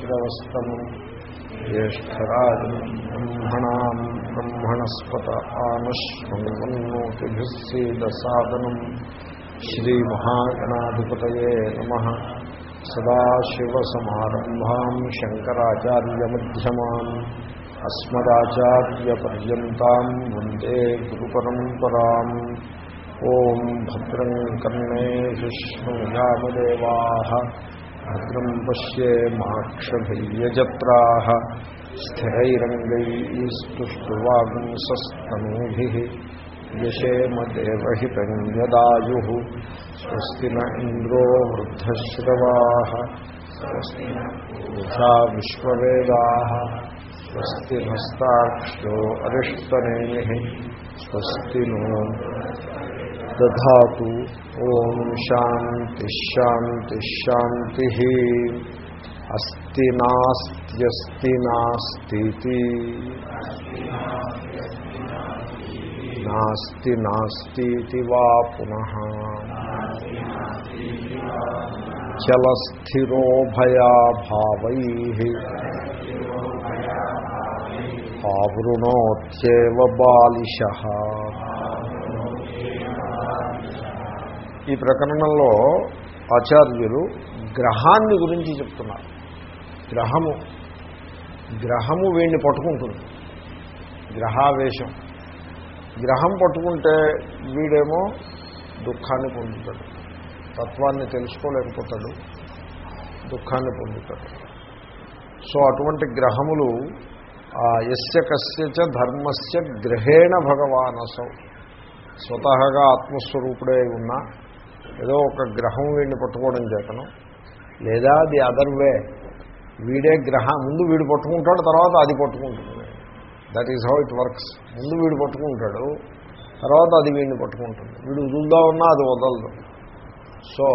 శ్రవస్తమం జ్యేష్టరాజం బ్రహ్మణా బ్రహ్మణస్పత ఆనశ్వన్నోతిభిస్సేదసాదనం శ్రీమహాగణాధిపత సదాశివసమారంభా శంకరాచార్యమ్యమా అస్మదాచార్యపర్యంతం వందే గురు పరంపరా ఓం భద్రం కన్నే విష్ణుయామదేవా. भद्रम् पश्येमाक्षभिर्यजत्राः स्थिरैरङ्गैस्तुष्टुवागुंसस्तनूभिः यशेमदेवहितम् यदायुः स्वस्ति न इन्द्रो वृद्धश्रवाः, स्वस्ति वृथा विश्ववेदाः, स्वस्ति नस्ताक्ष्यो अरिष्टनेमिः, स्वस्ति नो दधातु ఓం శాంతి శాంతి శాంతి అస్తి నాస్త్యస్తి నాస్తి నాస్తి నాస్తి వా పునః చలస్థిరో భయాభావై ఆవృణోత్యేవ బాలిష ఈ ప్రకరణంలో ఆచార్యులు గ్రహాన్ని గురించి చెప్తున్నారు. గ్రహము. గ్రహము వీడిని పట్టుకుంటుంది. గ్రహావేశం. గ్రహం పట్టుకుంటే వీడేమో దుఃఖాన్ని పొందుతాడు. తత్వాన్ని తెలుసుకోలేకపోతాడు. దుఃఖాన్ని పొందుతాడు. సో అటువంటి గ్రహములు ఎస్య కస్యచ ధర్మస్య గ్రహేణ భగవానసం. స్వతహగా ఆత్మస్వరూపుడే ఉన్నా ఏదో ఒక గ్రహం వీడిని పట్టుకోవడం చేతను. లేదా ది అదర్ వే. వీడే గ్రహం ముందు వీడు పట్టుకుంటాడు తర్వాత అది పట్టుకుంటుంది. That is how it works ముందు వీడు పట్టుకుంటాడు తర్వాత అది వీడిని పట్టుకుంటుంది. వీడు వదులుదా ఉన్నా అది వదలదు. సో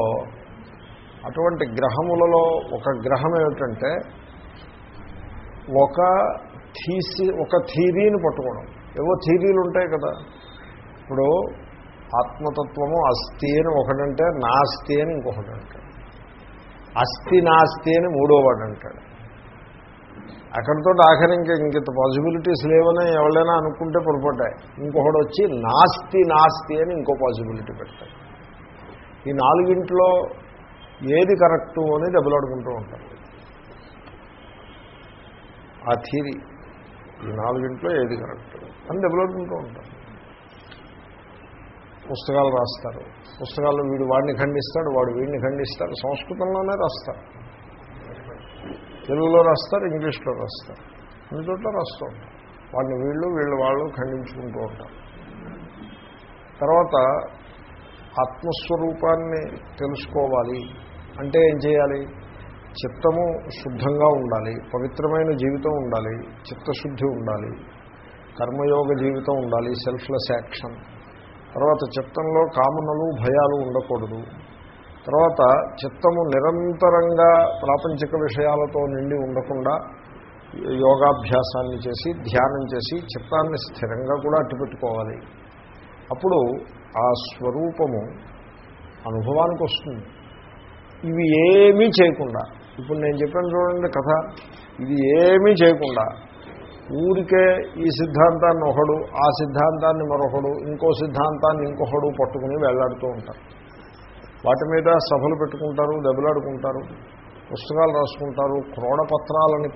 అటువంటి గ్రహములలో ఒక గ్రహం ఏమిటంటే ఒక థీసి ఒక థీరీని పట్టుకోవడం. ఏవో థీరీలు ఉంటాయి కదా. ఇప్పుడు ఆత్మతత్వము అస్థి అని ఒకటంటే నాస్తి అని ఇంకొకటి అంటాడు అస్థి నాస్తి అని మూడో వాడు అంటాడు అక్కడితో ఆఖరి ఇంక ఇంత పాసిబిలిటీస్ లేవని ఎవరైనా అనుకుంటే పొరపడ్డాయి ఇంకొకటి వచ్చి నాస్తి నాస్తి అని ఇంకో పాసిబిలిటీ పెడతాడు. ఈ నాలుగింట్లో ఏది కరెక్టు అని దెబ్బలాడుకుంటూ ఉంటారు. ఆ థీరీ ఈ నాలుగింట్లో ఏది కరెక్ట్ అని దెబ్బలాడుకుంటూ ఉంటారు. పుస్తకాలు రాస్తారు. పుస్తకాల్లో వీడు వాడిని ఖండిస్తాడు వాడు వీడిని ఖండిస్తాడు. సంస్కృతంలోనే రాస్తారు. తెలుగులో రాస్తారు ఇంగ్లీష్లో రాస్తారు. అన్ని చోట్ల రాస్తూ ఉంటారు. వాడిని వీళ్ళు వీళ్ళు వాళ్ళు ఖండించుకుంటూ ఉంటారు. తర్వాత ఆత్మస్వరూపాన్ని తెలుసుకోవాలి. అంటే ఏం చేయాలి? చిత్తము శుద్ధంగా ఉండాలి. పవిత్రమైన జీవితం ఉండాలి. చిత్తశుద్ధి ఉండాలి. కర్మయోగ జీవితం ఉండాలి. Selfless action. తర్వాత చిత్తంలో కామనలు భయాలు ఉండకూడదు. తర్వాత చిత్తము నిరంతరంగా ప్రాపంచిక విషయాలతో నిండి ఉండకుండా యోగాభ్యాసాన్ని చేసి ధ్యానం చేసి చిత్తాన్ని స్థిరంగా కూడా అట్టుపెట్టుకోవాలి. అప్పుడు ఆ స్వరూపము అనుభవానికి వస్తుంది. ఇవి ఏమీ చేయకుండా ఇప్పుడు నేను చెప్పాను చూడండి కథ ఇది ఏమీ చేయకుండా ఊరికే ఈ సిద్ధాంతాన్ని ఒకడు ఆ సిద్ధాంతాన్ని మరొకడు ఇంకో సిద్ధాంతాన్ని ఇంకొకడు పట్టుకుని వెళ్ళాడుతూ ఉంటారు. వాటి మీద సభలు పెట్టుకుంటారు దెబ్బలాడుకుంటారు పుస్తకాలు రాసుకుంటారు క్రోడపత్రాలని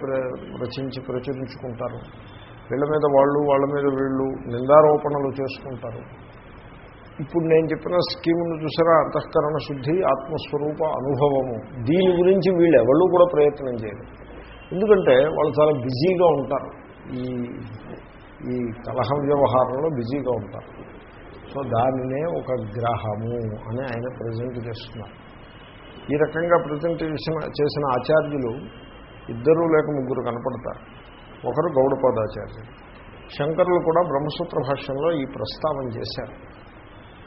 రచించి ప్రచురించుకుంటారు. వీళ్ళ మీద వాళ్ళు వాళ్ళ మీద వీళ్ళు నిందారోపణలు చేసుకుంటారు. ఇప్పుడు నేను చెప్పిన స్కీమ్ను చూసారా? అంతఃకరణ శుద్ధి ఆత్మస్వరూప అనుభవము. దీని గురించి వీళ్ళు ఎవళ్ళు కూడా ప్రయత్నం చేయరు. ఎందుకంటే వాళ్ళు చాలా బిజీగా ఉంటారు. ఈ ఈ కలహ వ్యవహారంలో బిజీగా ఉంటారు. సో దానినే ఒక గ్రహము అని ఆయన ప్రజెంట్ చేస్తున్నారు. ఈ రకంగా ప్రజెంట్ చేసిన చేసిన ఆచార్యులు ఇద్దరు లేక ముగ్గురు కనపడతారు. ఒకరు గౌడపాదాచార్యులు. శంకరులు కూడా బ్రహ్మసూత్ర భాష్యంలో ఈ ప్రస్తావన చేశారు.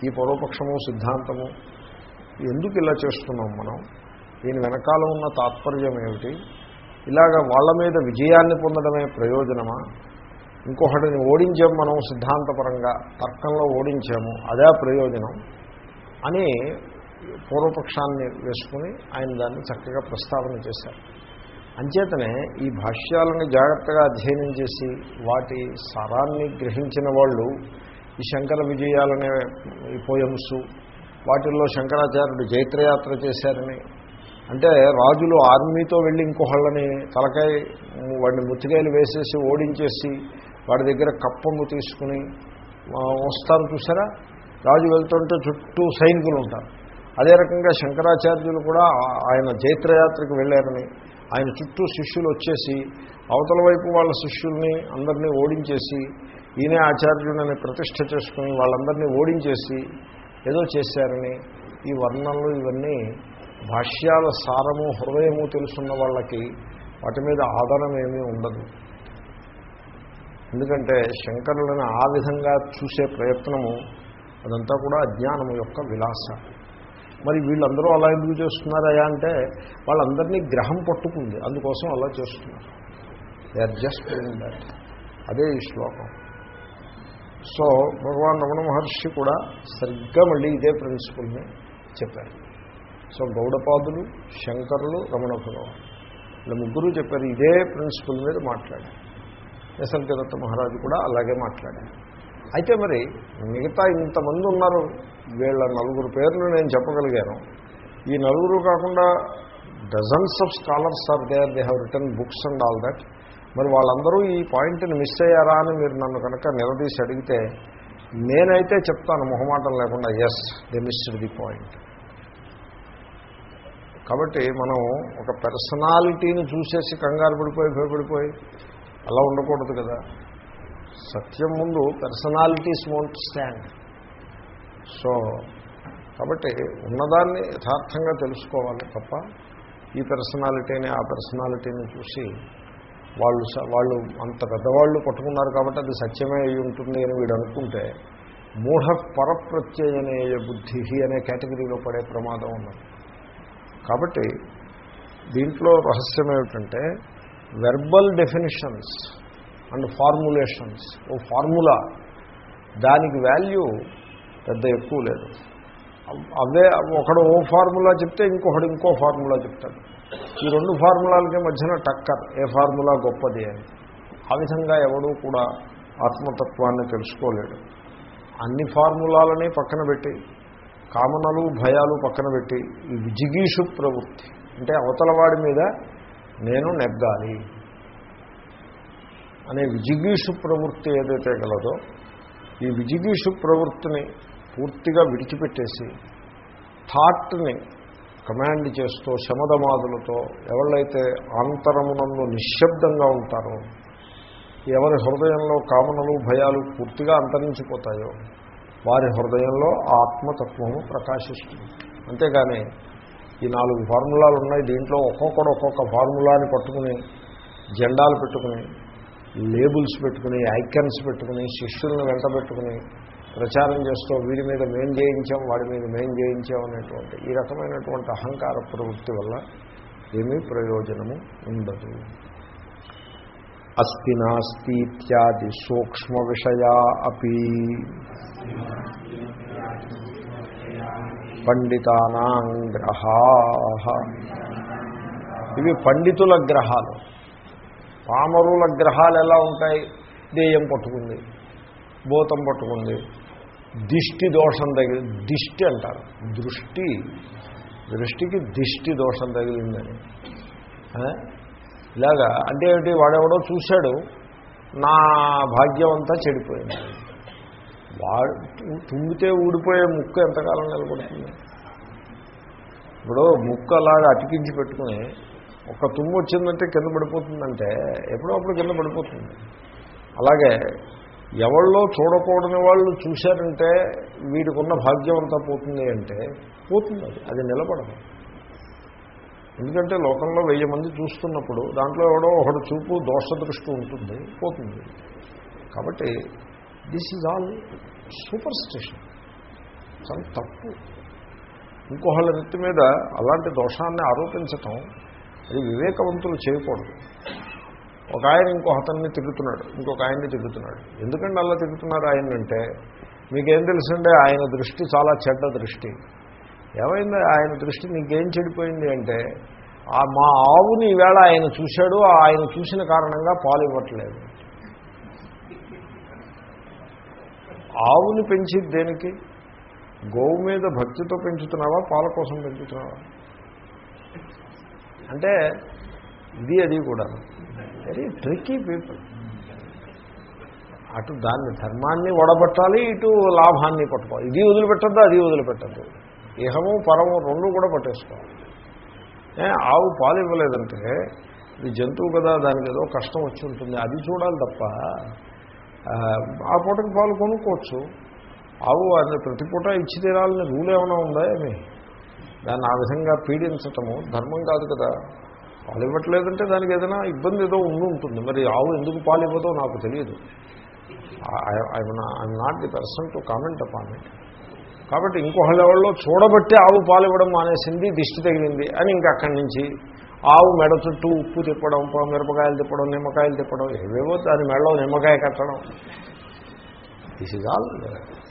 ఈ పూర్వపక్షము సిద్ధాంతము ఎందుకు ఇలా చేస్తున్నాం మనం? దీని వెనకాల ఉన్న తాత్పర్యం ఏమిటి? ఇలాగ వాళ్ళ మీద విజయాన్ని పొందడమే ప్రయోజనమా? ఇంకొకటిని ఓడించాము మనం సిద్ధాంతపరంగా తర్కంలో ఓడించాము అదే ప్రయోజనం అని పూర్వపక్షాన్ని వేసుకుని ఆయన దాన్ని చక్కగా ప్రస్తావన చేశారు. అంచేతనే ఈ భాష్యాలను జాగ్రత్తగా అధ్యయనం చేసి వాటి సారాన్ని గ్రహించిన వాళ్ళు ఈ శంకర విజయాలనే ఈ పోయమ్స్ వాటిల్లో శంకరాచార్యుడు జైత్రయాత్ర చేశారని అంటే రాజులు ఆర్మీతో వెళ్ళి ఇంకోహళ్ళని తలకాయ వాడిని ముత్తికాయలు వేసేసి ఓడించేసి వాడి దగ్గర కప్పము తీసుకుని వస్తారు చూసారా రాజు వెళ్తుంటే చుట్టూ సైనికులు ఉంటారు. అదే రకంగా శంకరాచార్యులు కూడా ఆయన జైత్రయాత్రకు వెళ్ళారని ఆయన చుట్టూ శిష్యులు వచ్చేసి అవతల వైపు వాళ్ళ శిష్యుల్ని అందరినీ ఓడించేసి ఈయనే ఆచార్యుడని ప్రతిష్ట చేసుకుని వాళ్ళందరినీ ఓడించేసి ఏదో చేశారని ఈ వర్ణనలు ఇవన్నీ భాష్యాల సారము హృదయము తెలుసున్న వాళ్ళకి వాటి మీద ఆధారం ఏమీ ఉండదు. ఎందుకంటే శంకరులను ఆ విధంగా చూసే ప్రయత్నము అదంతా కూడా అజ్ఞానము యొక్క విలాస. మరి వీళ్ళందరూ అలా ఎందుకు చేస్తున్నారయా అంటే వాళ్ళందరినీ గ్రహం పట్టుకుంది అందుకోసం అలా చేస్తున్నారు. దే ఆర్ జస్ట్ అదే ఈ శ్లోకం. సో భగవాన్ రమణ మహర్షి కూడా సరిగ్గా మళ్ళీ ఇదే ప్రిన్సిపల్ని చెప్పారు. సో గౌడపాదులు శంకరులు రమణ భగవాన్ ముగ్గురు చెప్పారు ఇదే ప్రిన్సిపల్ మీద మాట్లాడారు. నిసర్గదత్త మహారాజు కూడా అలాగే మాట్లాడారు. అయితే మరి మిగతా ఇంతమంది ఉన్నారు వీళ్ళ నలుగురు పేర్లు నేను చెప్పగలిగాను. ఈ నలుగురు కాకుండా dozens of scholars are there they have return books and all that. మరి వాళ్ళందరూ ఈ పాయింట్ని మిస్ అయ్యారా అని మీరు నన్ను కనుక నిలదీసి అడిగితే నేనైతే చెప్తాను మొహమాటం లేకుండా yes they missed the point కాబట్టి మనం ఒక పర్సనాలిటీని చూసేసి కంగారు పడిపోయి భయపడిపోయి అలా ఉండకూడదు కదా. సత్యం ముందు పర్సనాలిటీస్ వోంట్ స్టాండ్ సో కాబట్టి ఉన్నదాన్ని యథార్థంగా తెలుసుకోవాలి తప్ప ఈ పర్సనాలిటీని ఆ పర్సనాలిటీని చూసి వాళ్ళు వాళ్ళు అంత పెద్దవాళ్ళు పట్టుకున్నారు కాబట్టి అది సత్యమే అయి ఉంటుంది అని వీడు అనుకుంటే మూఢ పరప్రత్యయనే బుద్ధి అనే కేటగిరీలో పడే ప్రమాదం ఉన్నది. కాబట్టి దీంట్లో రహస్యం ఏమిటంటే వెర్బల్ డెఫినిషన్స్ అండ్ ఫార్ములేషన్స్ ఓ ఫార్ములా దానికి వాల్యూ పెద్ద ఎక్కువ లేదు. అవే ఒకడు ఓ ఫార్ములా చెప్తే ఇంకొకడు ఇంకో ఫార్ములా చెప్తాడు. ఈ రెండు ఫార్ములాలకి మధ్యన టక్కర్ ఏ ఫార్ములా గొప్పది అని. ఆ విధంగా ఎవడూ కూడా ఆత్మతత్వాన్ని తెలుసుకోలేడు. అన్ని ఫార్ములాలని పక్కన పెట్టి కామనలు భయాలు పక్కన పెట్టి ఈ ప్రవృత్తి. అంటే అవతలవాడి మీద నేను నెగ్గాలి అనే విజిగీషు ప్రవృత్తి ఏదైతే గలదో ఈ విజిగీషు ప్రవృత్తిని పూర్తిగా విడిచిపెట్టేసి థాట్ని కమాండ్ చేస్తూ శమదమాదులతో ఎవళ్ళైతే ఆంతరమునందు నిశ్శబ్దంగా ఉంటారో ఎవరి హృదయంలో కామనలు భయాలు పూర్తిగా అంతరించిపోతాయో వారి హృదయంలో ఆత్మతత్వము ప్రకాశిస్తుంది. అంతేగాని ఈ నాలుగు ఫార్ములాలు ఉన్నాయి. దీంట్లో ఒక్కొక్కడు ఒక్కొక్క ఫార్ములాని పట్టుకుని జెండాలు పెట్టుకుని లేబుల్స్ పెట్టుకుని ఐకన్స్ పెట్టుకుని శిష్యులను వెంట పెట్టుకుని ప్రచారం చేస్తూ వీడి మీద మేం చేయించాం వాడి మీద మేం చేయించాం అనేటువంటి ఈ రకమైనటువంటి అహంకార ప్రవృత్తి వల్ల ఏమీ ప్రయోజనము ఉండదు. అస్తి నాస్తి ఇత్యాది సూక్ష్మ విషయా అపి. పండితానాం గ్రహా. ఇవి పండితుల గ్రహాలు. పామరుల గ్రహాలు ఎలా ఉంటాయి? దేయం పట్టుకుంది భూతం పట్టుకుంది దిష్టి దోషం తగిలి దిష్టి అంటారు. దృష్టి. దృష్టికి దిష్టి దోషం తగిలిందని. ఇలాగా అంటే ఏమిటి? వాడెవడో చూశాడు. నా భాగ్యం అంతా చెడిపోయింది. వాడు తుమ్మితే ఊడిపోయే ముక్కు ఎంతకాలం నిలబడుతుంది? ఇప్పుడు ముక్కు అలాగా అతికించి పెట్టుకుని ఒక తుమ్ము వచ్చిందంటే కింద పడిపోతుందంటే ఎప్పుడో అప్పుడు కింద పడిపోతుంది. అలాగే ఎవళ్ళో చూడకూడని వాళ్ళు చూశారంటే వీడికి ఉన్న భాగ్యం అంతా పోతుంది అంటే పోతుంది. అది అది నిలబడదు. ఎందుకంటే లోకంలో వెయ్యి మంది చూస్తున్నప్పుడు దాంట్లో ఎవడో ఒకడు చూపు దోష దృష్టి ఉంటుంది పోతుంది. కాబట్టి this is all superstition చాలా తప్పు. ఇంకోహళ్ళ నెత్తి మీద అలాంటి దోషాన్ని ఆరోపించటం అది వివేకవంతులు చేయకూడదు. ఒక ఆయన ఇంకో అతన్ని తిరుగుతున్నాడు ఇంకొక ఆయన్ని తిరుగుతున్నాడు ఎందుకంటే అలా తిరుగుతున్నారు ఆయన అంటే మీకేం తెలుసంటే ఆయన దృష్టి చాలా చెడ్డ దృష్టి. ఏమైంది? ఆయన దృష్టి నీకేం చెడిపోయింది అంటే మా ఆవుని ఈవేళ ఆయన చూశాడు ఆయన చూసిన కారణంగా పాలు ఇవ్వట్లేదు. ఆవుని పెంచి దేనికి? గోవు మీద భక్తితో పెంచుతున్నావా పాల కోసం పెంచుతున్నావా? అంటే ఇది అది కూడా. వెరీ ట్రిక్కీ పీపుల్ అటు దాన్ని ధర్మాన్ని వడబట్టాలి ఇటు లాభాన్ని పట్టుకోవాలి. ఇది వదిలిపెట్టద్దు అది వదిలిపెట్టద్దు. ఇహము పరము రెండు కూడా పట్టేసుకోవాలి ఆవు పాలు ఇవ్వలేదంటే ఇది జంతువు కదా దానికి ఏదో కష్టం వచ్చి ఉంటుంది అది చూడాలి తప్ప ఆ, పూటకి పాలు కొనుక్కోవచ్చు ఆవు అది ప్రతి పూట ఇచ్చి తీరాలని రూల్ ఏమైనా ఉందా ఏమి దాన్ని ఆ విధంగా పీడించటము ధర్మం కాదు కదా పాలు ఇవ్వట్లేదంటే దానికి ఏదైనా ఇబ్బంది ఏదో ఉండి ఉంటుంది మరి ఆవు ఎందుకు పాలు ఇవ్వదో నాకు తెలియదు I'm not the person to comment upon it కాబట్టి ఇంకొక లెవెల్లో చూడబట్టి ఆవు పాలు ఇవ్వడం మానేసింది దిష్టి తగిలింది అని ఇంకా అక్కడి నుంచి ఆవు మెడ చుట్టూ ఉప్పు తిప్పడం మిరపకాయలు తిప్పడం నిమ్మకాయలు తిప్పడం ఏవేవో దాని మెడలో నిమ్మకాయ కట్టడం. This is all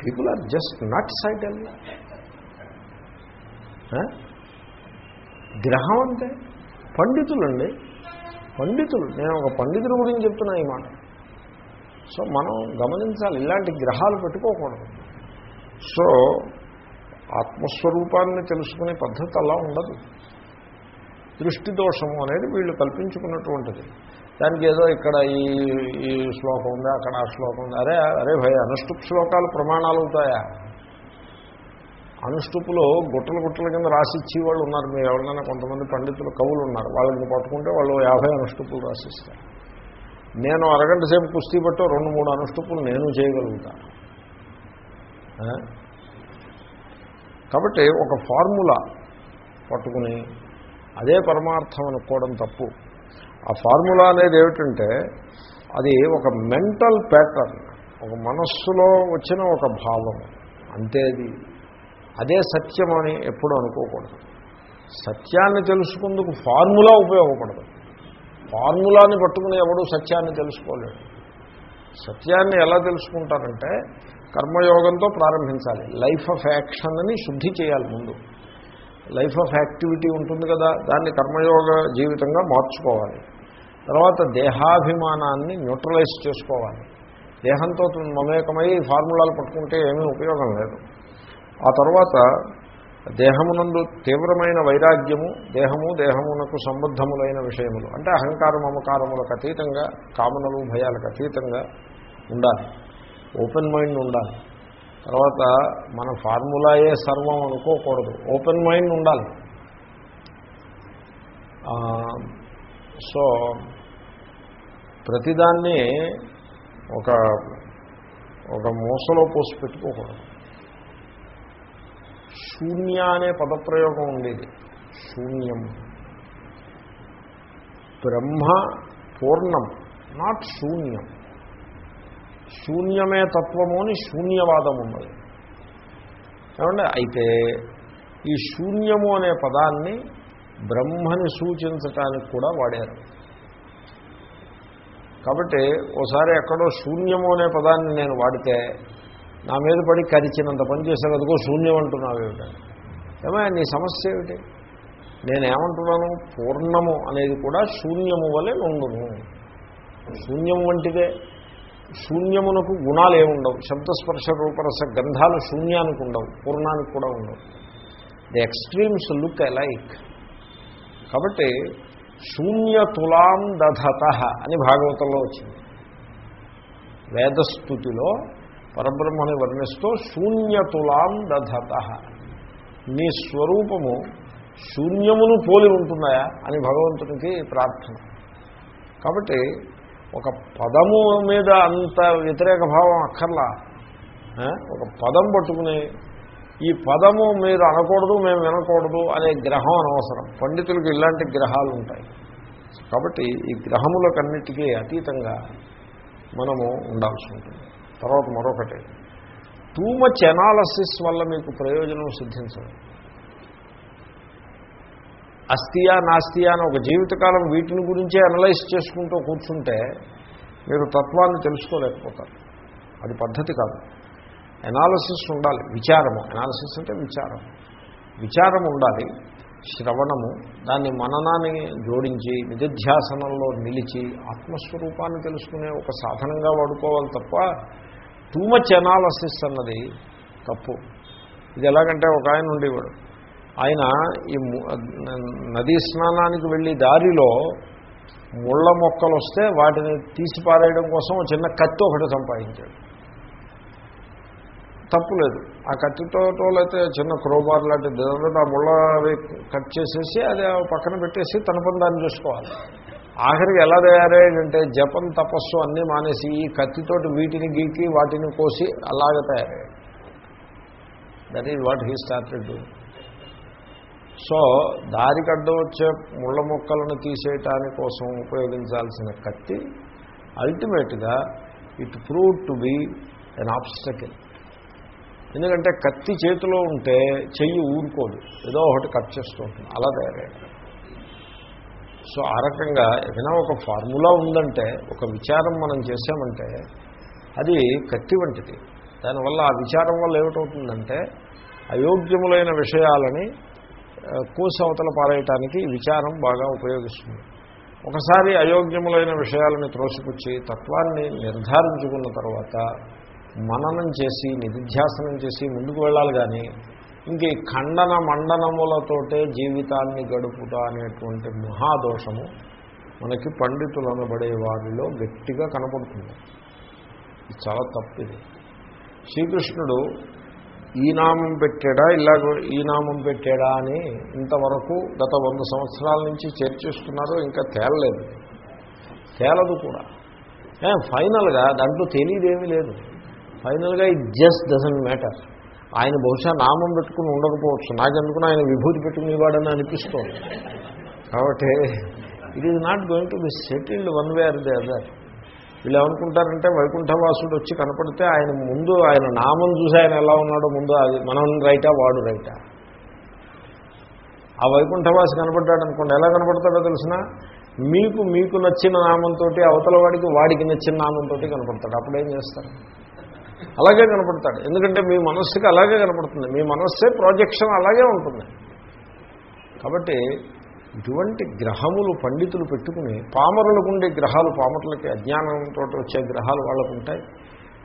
people are just not subtle గ్రహం అంటే పండితులండి. పండితులు. నేను ఒక పండితుల గురించి చెప్తున్నా ఈ మాట. సో మనం గమనించాలి ఇలాంటి గ్రహాలు పెట్టుకోకూడదు. సో ఆత్మస్వరూపాన్ని తెలుసుకునే పద్ధతి అలా ఉండదు. దృష్టి దోషము అనేది వీళ్ళు కల్పించుకున్నటువంటిది. దానికి ఏదో ఇక్కడ ఈ ఈ శ్లోకం ఉంది అక్కడ ఆ శ్లోకం ఉంది. అరే అరే భయ అనుష్టుప్ శ్లోకాలు ప్రమాణాలు అవుతాయా? అనుష్టుపులో గుట్టలు గుట్టల కింద రాసిచ్చి వాళ్ళు ఉన్నారు. మీరు ఎవరినైనా కొంతమంది పండితులు కవులు ఉన్నారు. వాళ్ళని పట్టుకుంటే వాళ్ళు యాభై అనుష్టుపులు రాసిస్తారు. నేను అరగంట సేపు కుస్తీ పట్టు రెండు మూడు అనుష్టుపులు నేను చేయగలుగుతాను. కాబట్టి ఒక ఫార్ములా పట్టుకుని అదే పరమార్థం అనుకోవడం తప్పు. ఆ ఫార్ములా అనేది ఏమిటంటే అది ఒక మెంటల్ ప్యాటర్న్ ఒక మనస్సులో వచ్చిన ఒక భావం. అంతే అది. అదే సత్యం అని ఎప్పుడు అనుకోకూడదు. సత్యాన్ని తెలుసుకుందుకు ఫార్ములా ఉపయోగపడదు. ఫార్ములాని పట్టుకుని ఎవడు సత్యాన్ని తెలుసుకోలేడు. సత్యాన్ని ఎలా తెలుసుకుంటారంటే కర్మయోగంతో ప్రారంభించాలి. లైఫ్ ఆఫ్ యాక్షన్ అని శుద్ధి చేయాలి ముందు. లైఫ్ ఆఫ్ యాక్టివిటీ ఉంటుంది కదా దాన్ని కర్మయోగ జీవితంగా మార్చుకోవాలి. తర్వాత దేహాభిమానాన్ని న్యూట్రలైజ్ చేసుకోవాలి. దేహంతో మమేకమై ఫార్ములాలు పట్టుకుంటే ఏమీ ఉపయోగం లేదు. ఆ తర్వాత దేహమునందు తీవ్రమైన వైరాగ్యము దేహము దేహమునకు సంబద్ధములైన విషయములు అంటే అహంకారం మమకారములకు అతీతంగా కామనలు భయాలకు అతీతంగా ఉండాలి. ఓపెన్ మైండ్ ఉండాలి. తర్వాత మన ఫార్ములాయే సర్వం అనుకోకూడదు. ఓపెన్ మైండ్ ఉండాలి. సో ప్రతిదాన్ని ఒక ఒక మూసలో పోసి పెట్టుకోకూడదు. శూన్య అనే పదప్రయోగం ఉండేది. శూన్యం. బ్రహ్మ పూర్ణం నాట్ శూన్యం. శూన్యమే తత్వము అని శూన్యవాదం ఉన్నది. ఏమంటే అయితే ఈ శూన్యము అనే పదాన్ని బ్రహ్మని సూచించటానికి కూడా వాడారు. కాబట్టి ఓసారి ఎక్కడో శూన్యము అనే పదాన్ని నేను వాడితే నా మీద పడి కరిచినంత పని చేశాను అదిగో శూన్యం అంటున్నావు ఏమిటని ఏమయ్య నీ సమస్య ఏమిటి? నేనేమంటున్నాను? పూర్ణము అనేది కూడా శూన్యము వలె ఉండును. శూన్యం వంటిదే. శూన్యమునకు గుణాలు ఏముండవు శబ్దస్పర్శ రూపరస గంధాలు శూన్యానికి ఉండవు పూర్ణానికి కూడా ఉండవు. ది ఎక్స్ట్రీమ్స్ లుక్ లైక్ కాబట్టి శూన్య తులాం దధత అని భాగవతంలో వచ్చింది. వేదస్థుతిలో పరబ్రహ్మని వర్ణిస్తూ శూన్య తులాం దధత నీ స్వరూపము శూన్యమును పోలి ఉంటున్నాయా అని భగవంతునికి ప్రార్థన. కాబట్టి ఒక పదము మీద అంత వ్యతిరేక భావం అక్కర్లా. ఒక పదం పట్టుకుని ఈ పదము మీరు అనకూడదు మేము వినకూడదు అనే గ్రహం అనవసరం. పండితులకు ఇలాంటి గ్రహాలు ఉంటాయి కాబట్టి ఈ గ్రహములకన్నిటికీ అతీతంగా మనము ఉండాల్సి ఉంటుంది. తర్వాత మరొకటి. టూ మచ్ ఎనాలసిస్ వల్ల మీకు ప్రయోజనం సిద్ధించదు. అస్థియా నాస్తియా అని ఒక జీవితకాలం వీటిని గురించే అనలైజ్ చేసుకుంటూ కూర్చుంటే మీరు తత్వాన్ని తెలుసుకోలేకపోతారు. అది పద్ధతి కాదు. ఎనాలసిస్ ఉండాలి. విచారము. ఎనాలసిస్ అంటే విచారం విచారం ఉండాలి. శ్రవణము దాన్ని మననాన్ని జోడించి నిధిధ్యాసనంలో నిలిచి ఆత్మస్వరూపాన్ని తెలుసుకునే ఒక సాధనంగా వాడుకోవాలి తప్ప టూ మచ్ ఎనాలసిస్ అన్నది తప్పు. ఇది ఎలాగంటే ఒక ఆయన ఉండేవాడు. ఆయన ఈ నదీ స్నానానికి వెళ్ళి దారిలో ముళ్ళ మొక్కలు వస్తే వాటిని తీసి పారేయడం కోసం చిన్న కత్తి ఒకటి సంపాదించాడు. తప్పులేదు ఆ కత్తితో లేకపోతే చిన్న క్రోబార్ లాంటిది ఆ ముళ్ళ అవి కట్ చేసేసి అది ఆ పక్కన పెట్టేసి తన పని చూసుకోవాలి. ఆఖరికి ఎలా తయారయ్యాడంటే జపం తపస్సు అన్నీ మానేసి ఈ కత్తితోటి వీటిని గీకి వాటిని కోసి అలాగే తయారయ్యాడు. That is what he started doing so దారికి అడ్డం వచ్చే ముళ్ళ మొక్కలను తీసేయటానికి కోసం ఉపయోగించాల్సిన కత్తి అల్టిమేట్గా it prove to be an obstacle ఎందుకంటే కత్తి చేతిలో ఉంటే చెయ్యి ఊరుకోదు. ఏదో ఒకటి కట్ చేస్తూ ఉంటుంది అలా తయారయ్యాడు. సో ఆ రకంగా ఏదైనా ఒక ఫార్ములా ఉందంటే ఒక విచారం మనం చేసామంటే అది కత్తి వంటిది. దానివల్ల ఆ విచారం వల్ల ఏమిటవుతుందంటే అయోగ్యములైన విషయాలని కోసి అవతల పారేయటానికి విచారం బాగా ఉపయోగిస్తుంది. ఒకసారి అయోగ్యములైన విషయాలని త్రోసిపుచ్చి తత్వాన్ని నిర్ధారించుకున్న తర్వాత మననం చేసి నిధిధ్యాసనం చేసి ముందుకు వెళ్ళాలి కానీ ఇంక ఈ ఖండన మండనములతోటే జీవితాన్ని గడుపుట అనేటువంటి మహాదోషము మనకి పండితులను అనబడే వారిలో గట్టిగా కనపడుతుంది. ఇది చాలా తప్పిది శ్రీకృష్ణుడు ఈ నామం పెట్టాడా ఇలాగ ఈ నామం పెట్టాడా అని ఇంతవరకు గత వంద సంవత్సరాల నుంచి చర్చిస్తున్నారు ఇంకా తేలలేదు. తేలదు కూడా. ఫైనల్గా దాంట్లో తెలియదేమీ లేదు. ఫైనల్గా ఇట్ జస్ట్ డజంట్ మ్యాటర్. ఆయన బహుశా నామం పెట్టుకుని ఉండకపోవచ్చు. నాకెందుకు ఆయన విభూతి పెట్టుకునేవాడని అనిపిస్తోంది. కాబట్టి it is not going to be settled one way or the other వీళ్ళు ఏమనుకుంటారంటే వైకుంఠవాసుడు వచ్చి కనపడితే ఆయన ముందు ఆయన నామం చూసి ఆయన ఎలా ఉన్నాడో ముందు అది మనం రైటా వాడు రైటా? ఆ వైకుంఠవాసి కనపడ్డాడు అనుకోండి ఎలా కనపడతాడో తెలిసిన మీకు మీకు నచ్చిన నామంతో అవతల వాడికి వాడికి నచ్చిన నామంతో కనపడతాడు. అప్పుడేం చేస్తారు? అలాగే కనపడతాడు. ఎందుకంటే మీ మనస్సుకి అలాగే కనపడుతుంది. మీ మనస్సే ప్రాజెక్షన్ అలాగే ఉంటుంది. కాబట్టి ఇటువంటి గ్రహములు పండితులు పెట్టుకుని పామరులకు ఉండే గ్రహాలు పామరులకి అజ్ఞానంతో వచ్చే గ్రహాలు వాళ్ళకు ఉంటాయి.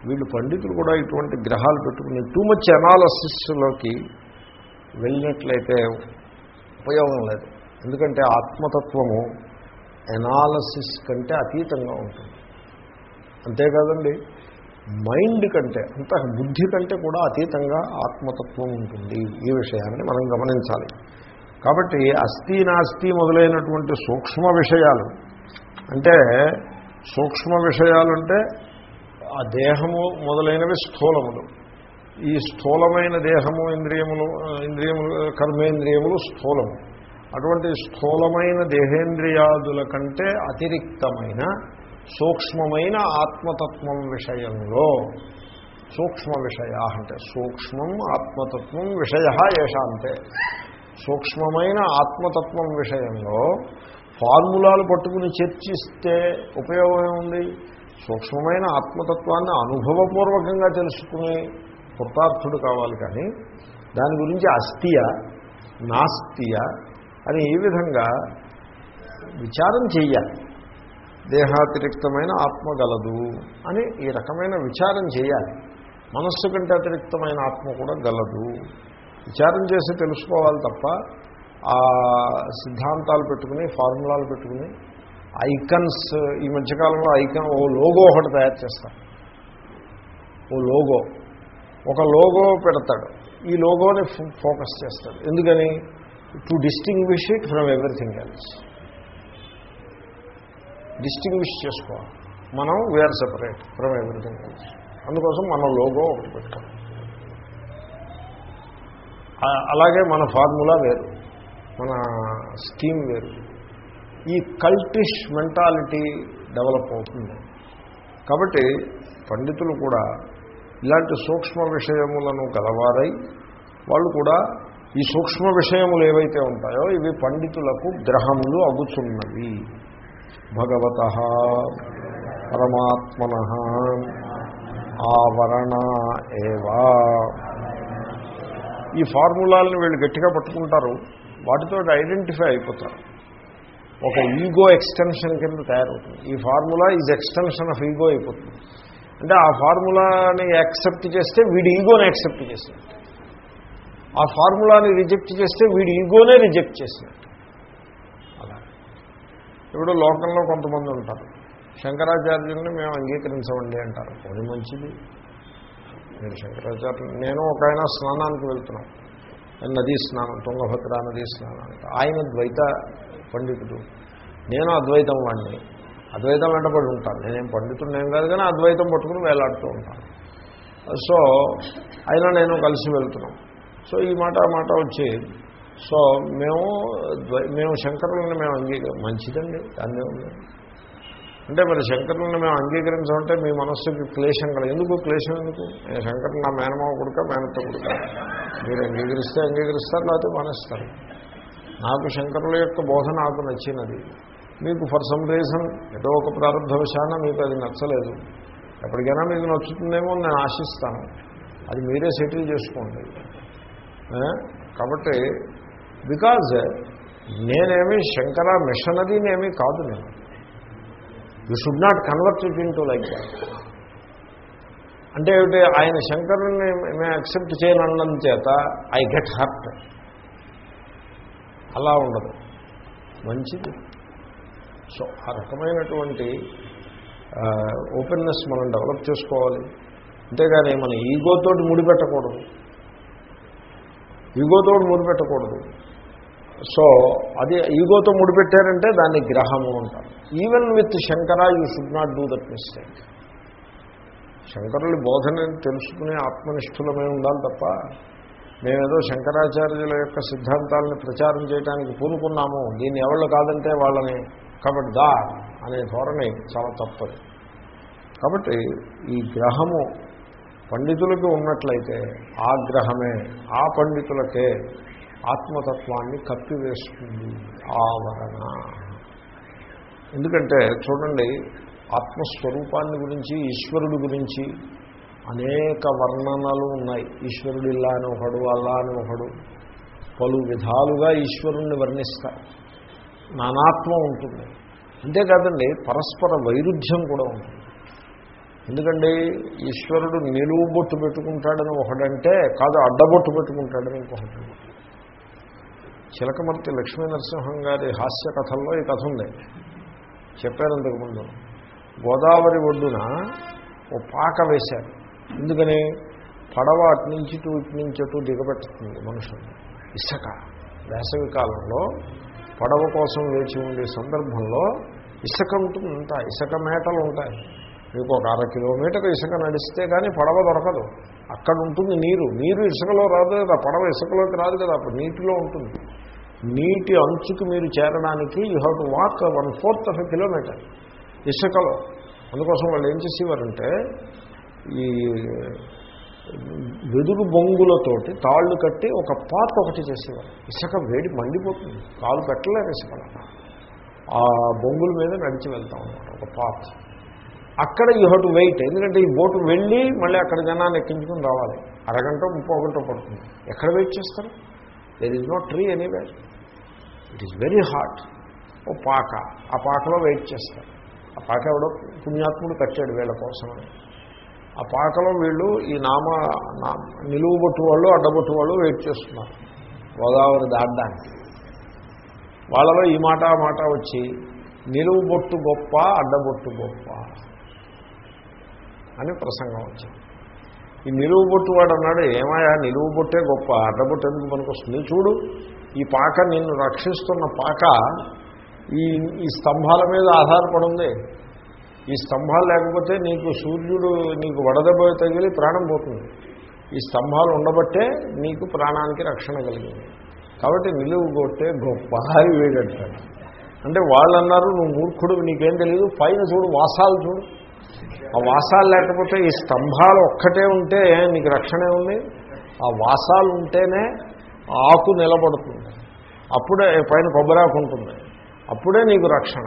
వీళ్ళు పండితులు కూడా ఇటువంటి గ్రహాలు పెట్టుకుని టూ మచ్ అనాలసిస్లోకి వెళ్ళినట్లయితే ఉపయోగం లేదు. ఎందుకంటే ఆత్మతత్వము ఎనాలసిస్ కంటే అతీతంగా ఉంటుంది. అంతేకాదండి మైండ్ కంటే అంత బుద్ధి కంటే కూడా అతీతంగా ఆత్మతత్వం ఉంటుంది ఈ విషయాన్ని మనం గమనించాలి. కాబట్టి అస్థి నాస్తి మొదలైనటువంటి సూక్ష్మ విషయాలు అంటే సూక్ష్మ విషయాలు అంటే ఆ దేహము మొదలైనవి స్థూలములు. ఈ స్థూలమైన దేహము ఇంద్రియములు ఇంద్రియములు కర్మేంద్రియములు స్థూలము. అటువంటి స్థూలమైన దేహేంద్రియాదుల కంటే అతిరిక్తమైన సూక్ష్మమైన ఆత్మతత్వం విషయంలో సూక్ష్మ విషయ అంటే సూక్ష్మం ఆత్మతత్వం విషయ ఏషాంతే. సూక్ష్మమైన ఆత్మతత్వం విషయంలో ఫార్ములాలు పట్టుకుని చర్చిస్తే ఉపయోగం ఏముంది? సూక్ష్మమైన ఆత్మతత్వాన్ని అనుభవపూర్వకంగా తెలుసుకునే కృతార్థుడు కావాలి కానీ దాని గురించి అస్థియ నాస్తియ అని ఈ విధంగా విచారం చెయ్యాలి? దేహాతిరిక్తమైన ఆత్మ గలదు అని ఈ రకమైన విచారం చేయాలి మనస్సు కంటే అతిరిక్తమైన ఆత్మ కూడా గలదు. విచారం చేసి తెలుసుకోవాలి తప్ప ఆ సిద్ధాంతాలు పెట్టుకుని ఫార్ములాలు పెట్టుకుని ఐకన్స్ ఈ మధ్యకాలంలో ఐకన్ ఓ లోగో ఒకటి తయారు చేస్తారు. ఓ లోగో. ఒక లోగో పెడతాడు. ఈ లోగోని ఫోకస్ చేస్తాడు. ఎందుకని? To distinguish it from everything else. Distinguish చేసుకోవాలి. మనం we are separate from everything else. అందుకోసం మన లోగో ఒకటి పెట్టుకోవాలి. అలాగే మన ఫార్ములా వేరు. మన స్కీమ్ వేరు. ఈ కల్టిష్ మెంటాలిటీ డెవలప్ అవుతుంది. కాబట్టి పండితులు కూడా ఇలాంటి సూక్ష్మ విషయములను గలవారై వాళ్ళు కూడా ఈ సూక్ష్మ విషయములు ఏవైతే ఉంటాయో ఇవి పండితులకు గ్రహములు అగుచున్నవి. భగవత పరమాత్మన ఆవరణ ఏవా ఈ ఫార్ములాలను వీళ్ళు గట్టిగా పట్టుకుంటారు వాటితో ఐడెంటిఫై అయిపోతారు. ఒక ఈగో ఎక్స్టెన్షన్ కింద తయారవుతుంది. ఈ formula is extension of ego అయిపోతుంది. అంటే ఆ ఫార్ములాని యాక్సెప్ట్ చేస్తే వీడి ఈగోని యాక్సెప్ట్ చేసినట్టు ఆ ఫార్ములాని రిజెక్ట్ చేస్తే వీడి ఈగోనే రిజెక్ట్ చేసినట్టు అలా. ఇప్పుడు లోకంలో కొంతమంది ఉంటారు. శంకరాచార్యుల్ని మేము అంగీకరించమండి అంటారు. కొన్ని మంచిది. నేను శంకరాచార్య నేను ఒక ఆయన స్నానానికి వెళ్తున్నాం. నదీ స్నానం తుంగభద్ర నదీ స్నానానికి ఆయన ద్వైత పండితుడు. నేను అద్వైతం వాడిని అద్వైతం వెంటబడి ఉంటాను. నేనేం పండితుడు కాదు కానీ అద్వైతం పట్టుకుని వేలాడుతూ ఉంటాను. సో అయినా నేను కలిసి వెళ్తున్నాం. సో ఈ మాట ఆ మాట వచ్చి సో మేము మేము శంకరులను మేము అంగీకరి మంచిదండి. దాన్నే ఉంది అంటే మరి శంకరులను మేము అంగీకరించమంటే మీ మనస్సుకి క్లేశం కదా ఎందుకు క్లేశం ఎందుకు? నేను శంకరుడు నా మేనమావ కొడుక మేనత్త కొడుక. మీరు అంగీకరిస్తే అంగీకరిస్తారు లేకపోతే మానేస్తారు. నాకు శంకరుల యొక్క బోధ నాకు నచ్చినది. మీకు ఫర్ సమ్ రీజన్ ఏదో ఒక ప్రారంభవశాన మీకు అది నచ్చలేదు. ఎప్పటికైనా మీకు నచ్చుతుందేమో అని నేను ఆశిస్తాను. అది మీరే సెటిల్ చేసుకోండి. కాబట్టి బికాజ్ నేనేమి శంకర మిషనరీనేమీ కాదు నేను. You should not convert it in to like that అంటే ఏమిటి? ఆయన శంకరుని మేము యాక్సెప్ట్ చేయనన్నం చేత ఐ గెట్ హర్ట్ అలా ఉండదు. మంచిది. సో ఆ రకమైనటువంటి ఓపెన్నెస్ మనం డెవలప్ చేసుకోవాలి. అంతేగాని మన ఈగోతోటి ముడిపెట్టకూడదు. ఈగోతోటి ముడిపెట్టకూడదు. సో అది ఈగోతో ముడిపెట్టారంటే దాన్ని గ్రహము అంటారు. Even with Shankara you should not do that mistake శంకరుడి బోధనని తెలుసుకునే ఆత్మనిష్ఠులమే ఉండాలి తప్ప మేమేదో శంకరాచార్యుల యొక్క సిద్ధాంతాలను ప్రచారం చేయడానికి పూనుకున్నాము దీన్ని ఎవళ్ళు కాదంటే వాళ్ళని కాబట్టి దా అనే ధోరణి చాలా తప్పదు. కాబట్టి ఈ గ్రహము పండితులకు ఉన్నట్లయితే ఆ గ్రహమే ఆ పండితులకే ఆత్మతత్వాన్ని కప్పివేస్తుంది. ఆవరణ. ఎందుకంటే చూడండి ఆత్మస్వరూపాన్ని గురించి ఈశ్వరుడి గురించి అనేక వర్ణనలు ఉన్నాయి. ఈశ్వరుడు ఇలా అని ఒకడు అలా అని ఒకడు. పలు విధాలుగా ఈశ్వరుణ్ణి వర్ణిస్తారు నానాత్మం ఉంటుంది. అంతేకాదండి పరస్పర వైరుధ్యం కూడా ఉంటుంది. ఎందుకండి ఈశ్వరుడు నిలువు బొట్టు పెట్టుకుంటాడని ఒకడంటే కాదు అడ్డబొట్టు పెట్టుకుంటాడని ఇంకొకటి చిలకమర్తి లక్ష్మీ నరసింహం గారి హాస్య కథల్లో ఈ కథ ఉంది. చెప్పారు అంతకుముందు గోదావరి ఒడ్డున ఓ పాక వేశారు. ఎందుకని? పడవ అటు నుంచి ఇటు ఇటు నుంచి అటు దిగబెట్టుతుంది మనుషులు ఇసుక. వేసవి కాలంలో పడవ కోసం వేచి ఉండే సందర్భంలో ఇసుక ఉంటుంది అంతా ఇసుక మేటలు ఉంటాయి. మీకు ఒక అర కిలోమీటర్ ఇసుక నడిస్తే కానీ పడవ దొరకదు. అక్కడ ఉంటుంది నీరు. నీరు ఇసుకలో రాదు కదా పడవ ఇసుకలోకి రాదు కదా అప్పుడు నీటిలో ఉంటుంది. నీటి అంచుకు మీరు చేరడానికి you have to walk one fourth of a kilometre ఇసుకలో. అందుకోసం వాళ్ళు ఏం చేసేవారంటే ఈ వెదురు బొంగులతోటి తాళ్ళు కట్టి ఒక పాత ఒకటి చేసేవారు. ఇసుక వేడి మండిపోతుంది. కాలు పెట్టలేరు ఇసుకల ఆ బొంగుల మీద నడిచి వెళ్తాం అనమాట ఒక పాత్. అక్కడ యూ హ్యావ్ టు వెయిట్ ఎందుకంటే ఈ బోటు వెళ్ళి మళ్ళీ అక్కడ జనాన్ని ఎక్కించుకుని రావాలి. అరగంట ముప్పో గంట పడుతుంది. ఎక్కడ వెయిట్ చేస్తారు? There is no tree anywhere it is very hot ఓ పాక. ఆ పాకలో వెయిట్ చేస్తారు ఆ పాక ఎవడో పుణ్యాత్ముడు కట్టాడు వీళ్ళ కోసమని. ఆ పాకలో వీళ్ళు ఈ నామ నా- వాళ్ళు అడ్డబొట్టు వాళ్ళు వెయిట్ చేస్తున్నారు. గోదావరి దాటడానికి వాళ్ళలో ఈ మాట మాట వచ్చి నిలువుబొట్టు గొప్ప అడ్డబొట్టు గొప్ప అని ప్రసంగం వచ్చింది. ఈ నిలువు బొట్టు వాడు అన్నాడు ఏమయ్యా నిలువు బొట్టే గొప్ప అడ్డబొట్టు ఎందుకు పనికొస్తుంది? చూడు ఈ పాక నిన్ను రక్షిస్తున్న పాక ఈ ఈ స్తంభాల మీద ఆధారపడి ఉంది ఈ స్తంభాలు లేకపోతే నీకు సూర్యుడు నీకు వడదెబ్బ తగిలి ప్రాణం పోతుంది. ఈ స్తంభాలు ఉండబట్టే నీకు ప్రాణానికి రక్షణ కలిగింది. కాబట్టి నిలువు కొట్టే గొప్ప హాయి వేడంటాడు. అంటే వాళ్ళు అన్నారు నువ్వు మూర్ఖుడు నీకేం తెలియదు పైన చూడు వాసాలు చూడు. ఆ వాసాలు లేకపోతే ఈ స్తంభాలు ఒక్కటే ఉంటే నీకు రక్షణే ఉంది ఆ వాసాలు ఉంటేనే ఆకు నిలబడుతుంది. అప్పుడే పైన కొబ్బరాకు ఉంటుంది. అప్పుడే నీకు రక్షణ.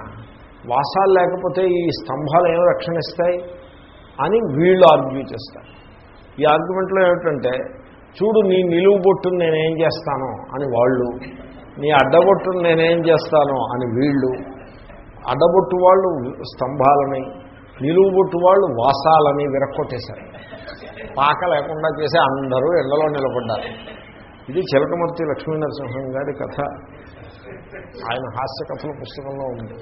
వాసాలు లేకపోతే ఈ స్తంభాలు ఏం రక్షణ ఇస్తాయి? అని వీళ్ళు ఆర్గ్యూ చేస్తారు. ఈ ఆర్గ్యుమెంట్లో ఏమిటంటే చూడు నీ నిలువు బొట్టును నేనేం చేస్తాను అని వాళ్ళు నీ అడ్డబొట్టును నేనేం చేస్తాను అని వీళ్ళు అడ్డబొట్టు వాళ్ళు స్తంభాలని నిలువుబొట్టు వాళ్ళు వాసాలని విరక్కొట్టేశారు. పాక లేకుండా చేసి అందరూ ఎండలో నిలబడ్డారు. ఇది చిలకమర్తి లక్ష్మీనరసింహం గారి కథ. ఆయన హాస్య కథల పుస్తకంలో ఉంది.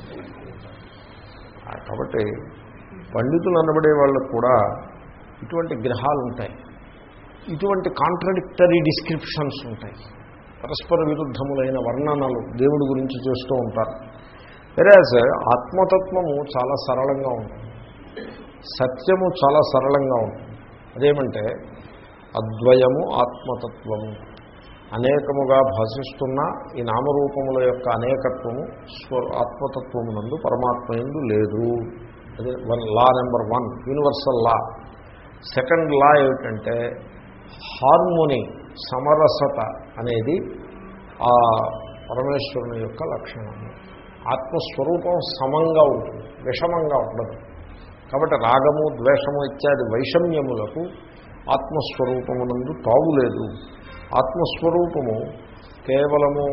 కాబట్టి పండితులు అనబడే వాళ్ళకు కూడా ఇటువంటి గ్రహాలు ఉంటాయి. ఇటువంటి కాంట్రడిక్టరీ డిస్క్రిప్షన్స్ ఉంటాయి. పరస్పర విరుద్ధములైన వర్ణనలు దేవుడి గురించి చేస్తూ ఉంటారు. వెరాజ్ ఆత్మతత్వము చాలా సరళంగా ఉంటుంది. సత్యము చాలా సరళంగా ఉంటుంది. అదేమంటే అద్వయము ఆత్మతత్వము. అనేకముగా భాషిస్తున్న ఈ నామరూపముల యొక్క అనేకత్వము స్వ ఆత్మతత్వమునందు పరమాత్మ ఎందు లేదు. అదే one law number one universal law. Second law ఏమిటంటే హార్మోని సమరసత అనేది ఆ పరమేశ్వరుని యొక్క లక్షణము. ఆత్మస్వరూపం సమంగా ఉంటుంది విషమంగా ఉండదు. కాబట్టి రాగము ద్వేషము ఇత్యాది వైషమ్యములకు ఆత్మస్వరూపమునందు తావులేదు. ఆత్మస్వరూపము కేవలము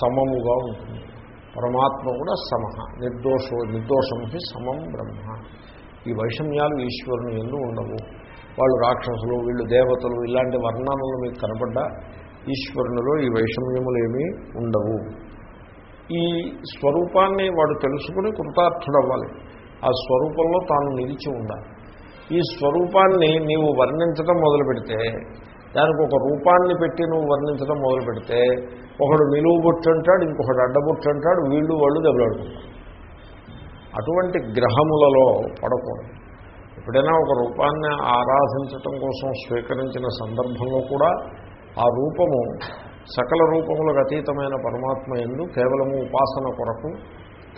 సమముగా ఉంటుంది. పరమాత్మ కూడా సమ నిర్దోషో నిర్దోషం హి సమం బ్రహ్మ. ఈ వైషమ్యాలు ఈశ్వరుని ఎందు ఉండవు. వాళ్ళు రాక్షసులు వీళ్ళు దేవతలు ఇలాంటి వర్ణనలు మీకు కనపడ్డా ఈశ్వరునిలో ఈ వైషమ్యములేమీ ఉండవు. ఈ స్వరూపాన్ని వాడు తెలుసుకుని కృతార్థుడవ్వాలి. ఆ స్వరూపంలో తాను నిలిచి ఉండాలి. ఈ స్వరూపాన్ని నీవు వర్ణించడం మొదలు పెడితే దానికి ఒక రూపాన్ని పెట్టి నువ్వు వర్ణించడం మొదలు పెడితే ఒకడు నిలువు బొట్టు అంటాడు ఇంకొకడు అడ్డబొట్టు అంటాడు వీళ్ళు వాళ్ళు దెబ్బలాడుకుంటారు. అటువంటి గ్రహములలో పడకూడదు. ఎప్పుడైనా ఒక రూపాన్ని ఆరాధించటం కోసం స్వీకరించిన సందర్భంలో కూడా ఆ రూపము సకల రూపములకు అతీతమైన పరమాత్మ ఎందు కేవలము ఉపాసన కొరకు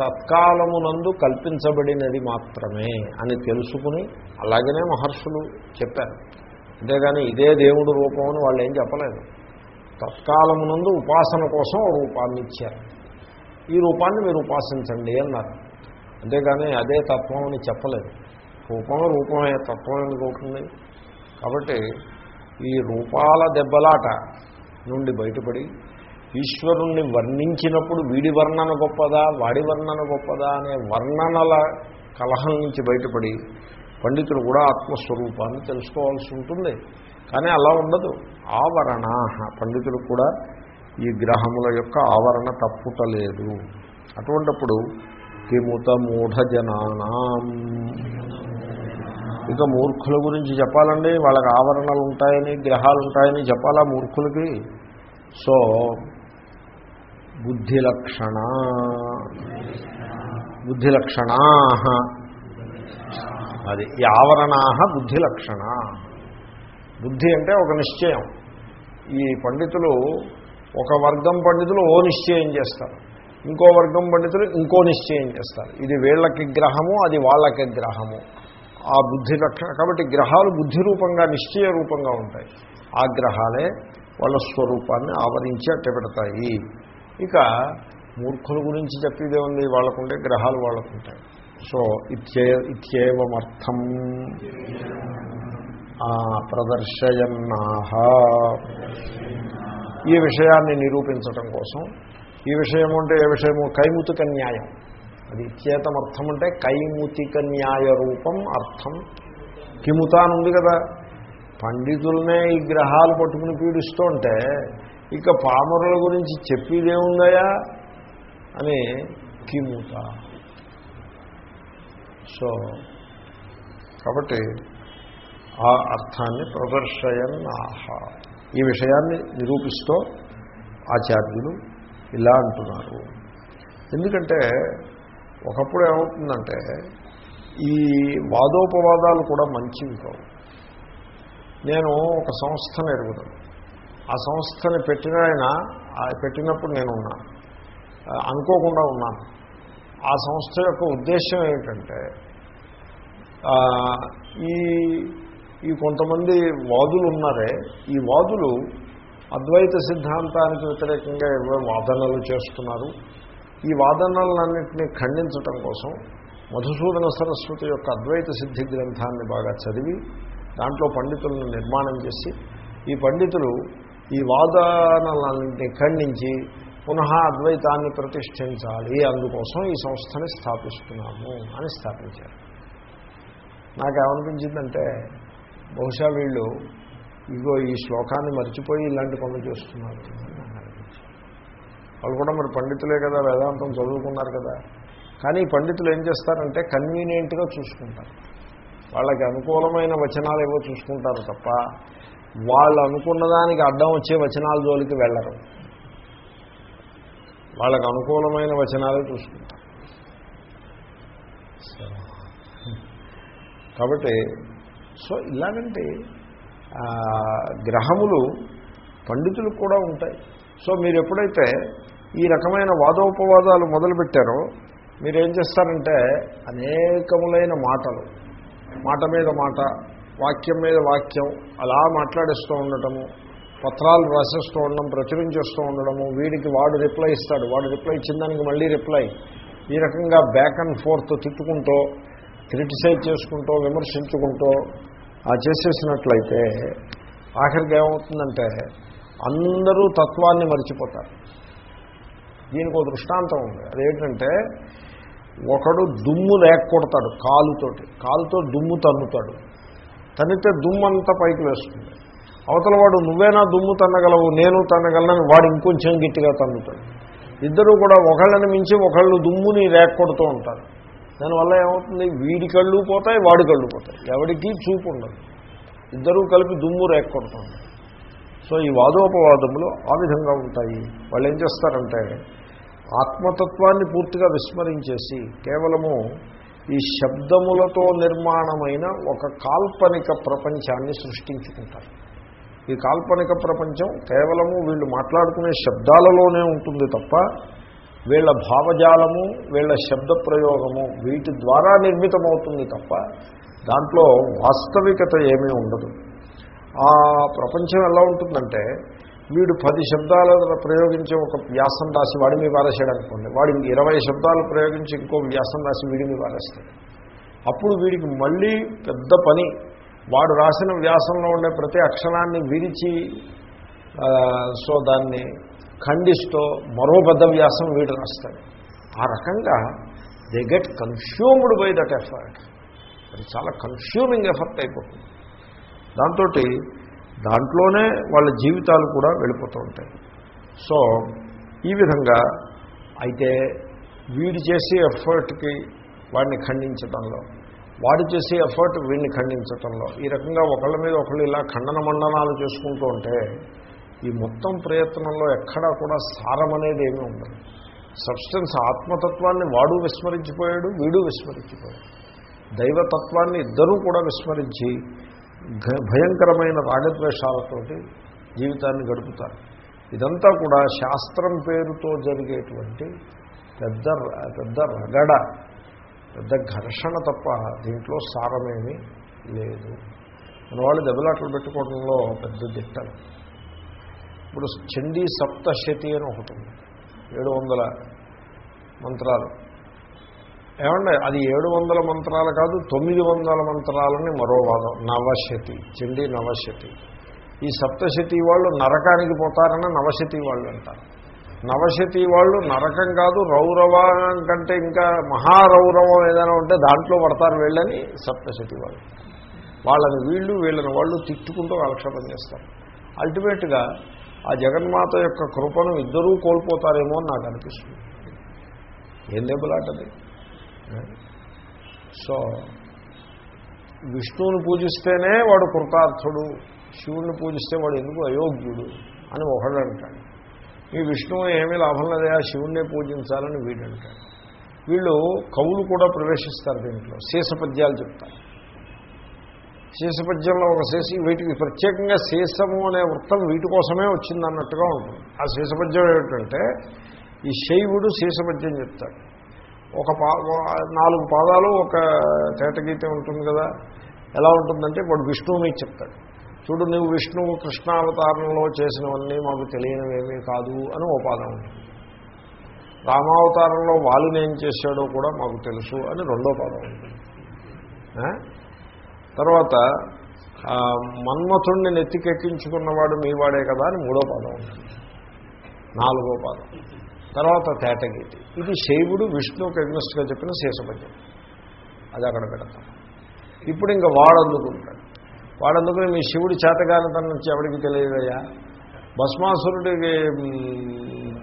తత్కాలమునందు కల్పించబడినది మాత్రమే అని తెలుసుకుని అలాగనే మహర్షులు చెప్పారు. అంతేగాని ఇదే దేవుడు రూపం అని వాళ్ళు ఏం చెప్పలేదు. తత్కాలమునందు ఉపాసన కోసం రూపాన్ని ఇచ్చారు. ఈ రూపాన్ని మీరు ఉపాసించండి అన్నారు. అంతేగాని అదే తత్వం అని చెప్పలేదు. రూపం రూపమే తత్వం ఎందుకు అవుతుంది? కాబట్టి ఈ రూపాల దెబ్బలాట నుండి బయటపడి ఈశ్వరుణ్ణి వర్ణించినప్పుడు వీడి వర్ణన గొప్పదా వాడి వర్ణన గొప్పదా అనే వర్ణనల కలహం నుంచి బయటపడి పండితులు కూడా ఆత్మస్వరూపాన్ని తెలుసుకోవాల్సి ఉంటుంది. కానీ అలా ఉండదు. ఆవరణ పండితులు కూడా ఈ గ్రహముల యొక్క ఆవరణ తప్పుటలేదు. అటువంటప్పుడు కిముత మూఢజనానాం ఇక మూర్ఖుల గురించి చెప్పాలండి. వాళ్ళకి ఆవరణలు ఉంటాయని గ్రహాలు ఉంటాయని చెప్పాలా మూర్ఖులకి? సో బుద్ధి లక్షణ బుద్ధి లక్షణా అది ఈ ఆవరణా బుద్ధిలక్షణ. బుద్ధి అంటే ఒక నిశ్చయం. ఈ పండితులు ఒక వర్గం పండితులు ఓ నిశ్చయం చేస్తారు. ఇంకో వర్గం పండితులు ఇంకో నిశ్చయం చేస్తారు. ఇది వీళ్ళకి గ్రహము అది వాళ్ళకి గ్రహము. ఆ బుద్ధి లక్షణ కాబట్టి గ్రహాలు బుద్ధి రూపంగా నిశ్చయ రూపంగా ఉంటాయి. ఆ గ్రహాలే వాళ్ళ స్వరూపాన్ని ఆవరించి అట్టబెడతాయి ఇక మూర్ఖుల గురించి చెప్పేదే ఉంది వాళ్ళకుంటే గ్రహాలు వాళ్ళకుంటాయి. సో ఇత్యే ఇత్యేవమర్థం. ప్రదర్శయన్నాహ. ఈ విషయాన్ని నిరూపించటం కోసం. ఈ విషయము అంటే ఏ విషయము? కైముతిక న్యాయం. అది ఇచ్చేతమర్థం అంటే కైముతిక న్యాయ రూపం అర్థం. కిముతానుంది కదా. పండితులనే ఈ గ్రహాలు పట్టుకుని పీడిస్తూ ఉంటే ఇక పామరుల గురించి చెప్పేదేముందయా అని కిముత. సో కాబట్టి ఆ అర్థాన్ని ప్రదర్శయన్ ఆహా ఈ విషయాన్ని నిరూపిస్తూ ఆచార్యులు ఇలా అంటున్నారు. ఎందుకంటే ఒకప్పుడు ఏమవుతుందంటే ఈ వాదోపవాదాలు కూడా మంచివి కావు నేను ఒక సంస్థను ఎరుగుతాను ఆ సంస్థని పెట్టిన ఆయన ఆ పెట్టినప్పుడు నేను ఉన్నాను అనుకోకుండా ఉన్నాను. ఆ సంస్థ యొక్క ఉద్దేశం ఏమిటంటే ఈ ఈ కొంతమంది వాదులు ఉన్నారే ఈ వాదులు అద్వైత సిద్ధాంతానికి వ్యతిరేకంగా ఏవో వాదనలు చేస్తున్నారు. ఈ వాదనలన్నింటినీ ఖండించటం కోసం మధుసూదన సరస్వతి యొక్క అద్వైత సిద్ధి గ్రంథాన్ని బాగా చదివి దాంట్లో పండితులను నిర్మాణం చేసి ఈ పండితులు ఈ వాదనలన్నింటినీ ఖండించి పునః అద్వైతాన్ని ప్రతిష్ఠించాలి అందుకోసం ఈ సంస్థని స్థాపిస్తున్నాము అని స్థాపించారు. నాకేమనిపించిందంటే బహుశా వీళ్ళు ఇగో ఈ శ్లోకాన్ని మర్చిపోయి ఇలాంటి పనులు చేస్తున్నారు వాళ్ళు కూడా మరి పండితులే కదా వేదాంతం చదువుకున్నారు కదా. కానీ పండితులు ఏం చేస్తారంటే కన్వీనియంట్గా చూసుకుంటారు. వాళ్ళకి అనుకూలమైన వచనాలు ఏవో చూసుకుంటారు తప్ప వాళ్ళు అనుకున్న దానికి అడ్డం వచ్చే వచనాల జోలికి వెళ్ళరు. వాళ్ళకు అనుకూలమైన వచనాలే చూసుకుంటారు. కాబట్టి సో ఇలాగంటే గ్రహములు పండితులకు కూడా ఉంటాయి. సో మీరు ఎప్పుడైతే ఈ రకమైన వాదోపవాదాలు మొదలుపెట్టారో మీరేం చేస్తారంటే అనేకములైన మాటలు మాట మీద మాట వాక్యం మీద వాక్యం అలా మాట్లాడేస్తూ ఉండటము పత్రాలు రాసేస్తూ ఉండడం ప్రచురించేస్తూ ఉండడము వీడికి వాడు రిప్లై ఇస్తాడు. వాడు రిప్లై ఇచ్చిన దానికి మళ్ళీ రిప్లై. ఈ రకంగా బ్యాక్ అండ్ ఫోర్త్ తిట్టుకుంటూ క్రిటిసైజ్ చేసుకుంటూ విమర్శించుకుంటూ ఆ చేసేసినట్లయితే ఆఖరికి ఏమవుతుందంటే అందరూ తత్వాన్ని మర్చిపోతారు. దీనికి ఒక దృష్టాంతం ఉంది. అదేంటంటే ఒకడు దుమ్ము లేకొడతాడు కాలుతోటి. కాలుతో దుమ్ము తన్నుతాడు. తన్నితే దుమ్ము అంతా పైకి వేస్తుంది. అవతల వాడు నువ్వేనా దుమ్ము తన్నగలవు? నేను తన్నగలనని వాడు ఇంకొంచెం గట్టిగా తన్నుతాడు. ఇద్దరూ కూడా ఒకళ్ళని మించి ఒకళ్ళు దుమ్ముని రేక్కొడుతూ ఉంటారు. దానివల్ల ఏమవుతుంది? వీడి కళ్ళు పోతాయి వాడి కళ్ళు పోతాయి. ఎవడికి చూపు ఉండదు. ఇద్దరూ కలిపి దుమ్ము రేక్కొడుతూ ఉంటారు. సో ఈ వాదోపవాదములు ఆ విధంగా ఉంటాయి. వాళ్ళు ఏం చేస్తారంటే ఆత్మతత్వాన్ని పూర్తిగా విస్మరించేసి కేవలము ఈ శబ్దములతో నిర్మాణమైన ఒక కాల్పనిక ప్రపంచాన్ని సృష్టించుకుంటారు. ఈ కాల్పనిక ప్రపంచం కేవలము వీళ్ళు మాట్లాడుకునే శబ్దాలలోనే ఉంటుంది తప్ప వీళ్ళ భావజాలము వీళ్ళ శబ్ద ప్రయోగము వీటి ద్వారా నిర్మితమవుతుంది తప్ప దాంట్లో వాస్తవికత ఏమీ ఉండదు. ఆ ప్రపంచం ఎలా ఉంటుందంటే వీడు పది శబ్దాలను ప్రయోగించి ఒక వ్యాసం రాసి వాడి మీద పారేసాడు అనుకోండి. వాడి ఇరవై శబ్దాలు ప్రయోగించి ఇంకో వ్యాసం రాసి వీడి మీద పారేస్తాడు అప్పుడు వీడికి మళ్ళీ పెద్ద పని. వాడు రాసిన వ్యాసంలో ఉండే ప్రతి అక్షరాన్ని విరిచి సో దాన్ని ఖండిస్తూ మరో పెద్ద వ్యాసం వీడు రాస్తాడు. ఆ రకంగా they get consumed by that effort. అది చాలా కన్స్యూమింగ్ ఎఫర్ట్ అయిపోతుంది. దాంతో దాంట్లోనే వాళ్ళ జీవితాలు కూడా వెళ్ళిపోతూ ఉంటాయి. సో ఈ విధంగా అయితే వీడు చేసే ఎఫర్ట్కి వాడిని ఖండించడంలో వాడు చేసే ఎఫర్ట్ వీడిని ఖండించటంలో ఈ రకంగా ఒకళ్ళ మీద ఒకళ్ళు ఇలా ఖండన మండనాలు చేసుకుంటూ ఉంటే ఈ మొత్తం ప్రయత్నంలో ఎక్కడా కూడా సారం అనేది ఏమీ ఉండదు. సబ్స్టెన్స్ ఆత్మతత్వాన్ని వాడు విస్మరించిపోయాడు వీడు విస్మరించిపోయాడు. దైవతత్వాన్ని ఇద్దరూ కూడా విస్మరించి భయంకరమైన రాగద్వేషాలతోటి జీవితాన్ని గడుపుతారు. ఇదంతా కూడా శాస్త్రం పేరుతో జరిగేటువంటి పెద్ద ర- పెద్ద రగడ పెద్ద ఘర్షణ తప్ప దీంట్లో సారమేమీ లేదు. మన వాళ్ళు దెబ్బలాటలు పెట్టుకోవడంలో పెద్ద దిట్టలు ఇప్పుడు చండీ సప్తశతి అని ఒకటి ఉంది. ఏడు వందల మంత్రాలు. ఏమండి అది ఏడు వందల మంత్రాలు కాదు తొమ్మిది వందల మంత్రాలని మరో వాదం. నవశతి చండీ నవశతి. ఈ సప్తశతి వాళ్ళు నరకానికి పోతారని నవశతి వాళ్ళు అంటారు. నవశతి వాళ్ళు నరకం కాదు రౌరవం కంటే ఇంకా మహారౌరవం ఏదైనా ఉంటే దాంట్లో పడతారు వీళ్ళని సప్తశతి వాళ్ళు. వాళ్ళని వీళ్ళు వీళ్ళని వాళ్ళు తిట్టుకుంటూ కాలక్షేపం చేస్తారు. అల్టిమేట్గా ఆ జగన్మాత యొక్క కృపను ఇద్దరూ కోల్పోతారేమో అని నాకు అనిపిస్తుంది. ఏం దెబ్బలాటది? సో విష్ణువుని పూజిస్తేనే వాడు కృతార్థుడు శివుణ్ణి పూజిస్తే వాడు ఎందుకు అయోగ్యుడు అని ఒకడు అంటాడు. ఈ విష్ణువు ఏమీ లాభం లేదా శివుణ్ణే పూజించాలని వీడు అంటాడు. వీళ్ళు కవులు కూడా ప్రవేశిస్తారు దీంట్లో శేషపద్యాలు చెప్తారు. శేషపద్యంలో ఒక శేషి వీటికి ప్రత్యేకంగా శేషము అనే వృత్తం వీటి కోసమే వచ్చిందన్నట్టుగా ఉంటుంది. ఆ శేషపద్యం ఏమిటంటే ఈ శైవుడు శేషపద్యం చెప్తాడు. ఒక పా నాలుగు పాదాలు ఒక తేటగీత ఉంటుంది కదా. ఎలా ఉంటుందంటే వాడు విష్ణువు మీద చెప్తాడు. చూడు నువ్వు విష్ణువు కృష్ణావతారంలో చేసినవన్నీ మాకు తెలియనివేమీ కాదు అని ఓ పాదం ఉంటుంది. రామావతారంలో వాలిని ఏం చేశాడో కూడా మాకు తెలుసు అని రెండో పాదం ఉంటుంది. తర్వాత మన్మథుణ్ణి నెత్తికెక్కించుకున్నవాడు మీవాడే కదా అని మూడో పదం ఉంటుంది. నాలుగో పాదం. తర్వాత తేటగీతి. ఇది శైవుడు విష్ణువుకి అగ్నస్ట్గా చెప్పిన శేషపద్యం. అది అక్కడ పెడతాం. ఇప్పుడు ఇంకా వాడందుకుంటాడు. వాడందుకుని మీ శివుడి చేతగానితనం నుంచి ఎవరికి తెలియదయ్యా? భస్మాసురుడికి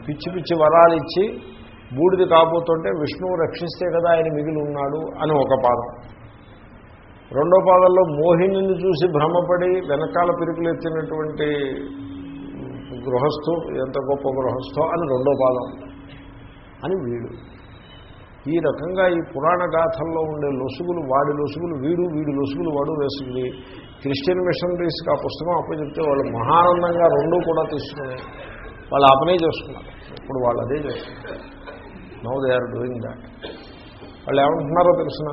పిచ్చి పిచ్చి వరాలు ఇచ్చి బూడిది కాబోతుంటే విష్ణువు రక్షిస్తే కదా ఆయన మిగిలి ఉన్నాడు అని ఒక పాదం. రెండో పాదంలో మోహిని చూసి భ్రమపడి వెనకాల పిరుకులు ఎత్తినటువంటి గృహస్థు ఎంత గొప్ప గృహస్థో అని రెండో పాదం. అని వీడు. ఈ రకంగా ఈ పురాణ గాథల్లో ఉండే లొసుగులు వాడి లొసుగులు వీడు వీడి లొసుగులు వాడు వేసుకుని క్రిస్టియన్ మిషనరీస్కి ఆ పుస్తకం అప్పచెప్తే వాళ్ళు మహానందంగా రెండూ కూడా తీసుకుని వాళ్ళు అపనే పనే చేసుకున్నారు. ఇప్పుడు వాళ్ళు అదే చేస్తున్నారు. Now they are doing that వాళ్ళు ఏమంటున్నారో తెలిసిన?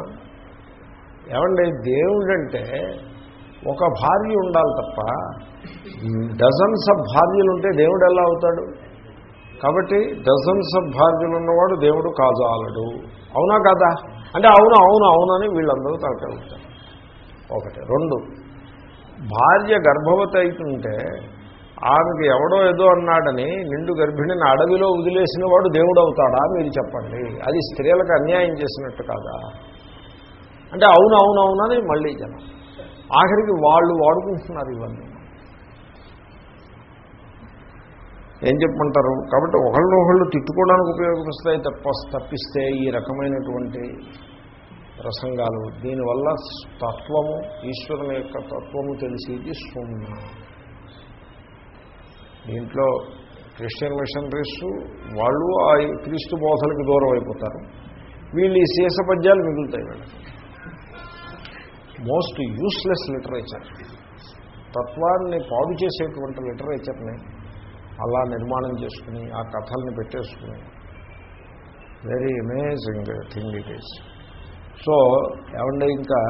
ఏమండి దేవుడంటే ఒక భార్య ఉండాలి తప్ప డజన్స్ ఆఫ్ భార్యలు ఉంటే దేవుడు ఎలా అవుతాడు? కాబట్టి డజన్స్ ఆఫ్ భార్యలు ఉన్నవాడు దేవుడు కాజాలడు అవునా కదా? అంటే అవును అవును అవునని వీళ్ళందరూ తలకెళ్తారు ఒకటి. రెండు. భార్య గర్భవతి అవుతుంటే ఆమెకి ఎవడో ఏదో అన్నాడని నిండు గర్భిణిని అడవిలో వదిలేసిన వాడు దేవుడు అవుతాడా మీరు చెప్పండి. అది స్త్రీలకు అన్యాయం చేసినట్టు కాదా? అంటే అవును అవునవునని మళ్ళీ జనం ఆఖరికి వాళ్ళు వాడుకుంటున్నారు ఇవన్నీ. ఏం చెప్పమంటారు? కాబట్టి ఒకళ్ళు ఒకళ్ళు తిట్టుకోవడానికి ఉపయోగపరుస్తాయి తప్ప తప్పిస్తే ఈ రకమైనటువంటి ప్రసంగాలు. దీనివల్ల తత్వము ఈశ్వరుని యొక్క తత్వము తెలిసేది సున్నా. దీంట్లో క్రిస్టియన్ మిషనరీస్ వాళ్ళు ఆ క్రీస్తు బోధలకు దూరం అయిపోతారు వీళ్ళు ఈ శేష పద్యాలు మిగులుతాయి వీళ్ళకి. Most useless literature. తత్వాన్ని పాడు చేసేటువంటి లిటరేచర్ని అలా నిర్మాణం చేసుకుని ఆ కథల్ని పెట్టేసుకుని. Very amazing thing it is so ఏమంటే ఇంకా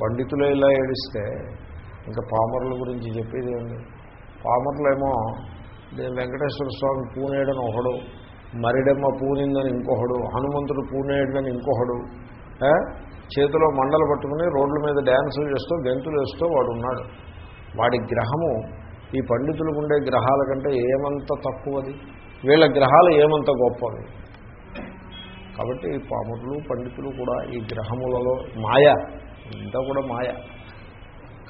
పండితులు ఇలా ఏడిస్తే ఇంకా పామరుల గురించి చెప్పేది ఏమి పామరులేమో వెంకటేశ్వర స్వామి పూనేయడని ఒకడు మరిడమ్మ పూనిందని ఇంకొకడు హనుమంతుడు పూనేయడని ఇంకొకడు చేతిలో మండలు పట్టుకుని రోడ్ల మీద డ్యాన్సులు చేస్తూ గెంతులు వేస్తూ వాడు ఉన్నాడు. వాడి గ్రహము ఈ పండితులకు ఉండే గ్రహాల కంటే ఏమంత తక్కువది? వీళ్ళ గ్రహాలు ఏమంత గొప్పవి? కాబట్టి ఈ పాములు పండితులు కూడా ఈ గ్రహములలో మాయ. ఇంత కూడా మాయ.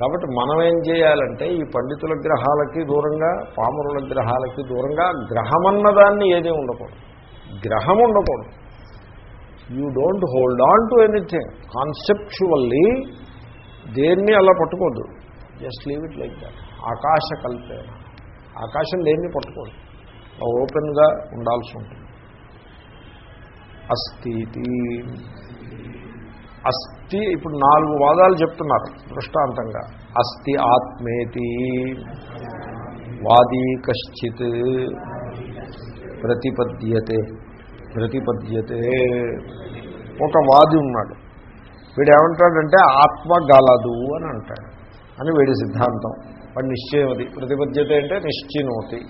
కాబట్టి మనం ఏం చేయాలంటే ఈ పండితుల గ్రహాలకి దూరంగా పామురుల గ్రహాలకి దూరంగా గ్రహమన్నదాన్ని ఏదీ ఉండకూడదు. గ్రహం ఉండకూడదు. You don't hold on to anything. Conceptually దేన్ని అలా పట్టుకోద్దు just leave it like that. ఆకాశ కల్పే. ఆకాశం దేన్ని పట్టుకోదు. ఓపెన్గా ఉండాల్సి ఉంటుంది. అస్థితి అస్థి ఇప్పుడు నాలుగు వాదాలు చెప్తున్నారు దృష్టాంతంగా. అస్థి ఆత్మేతి. వాది కశ్చిత్. ప్రతిపద్యతే. ప్రతిపద్యతే. ఒక వాది ఉన్నాడు. వీడు ఏమంటాడంటే ఆత్మ గలదు అని అంటాడు. అని వీడి సిద్ధాంతం. వాడి నిశ్చయం అది. ప్రతిపద్యత అంటే నిశ్చినోతి.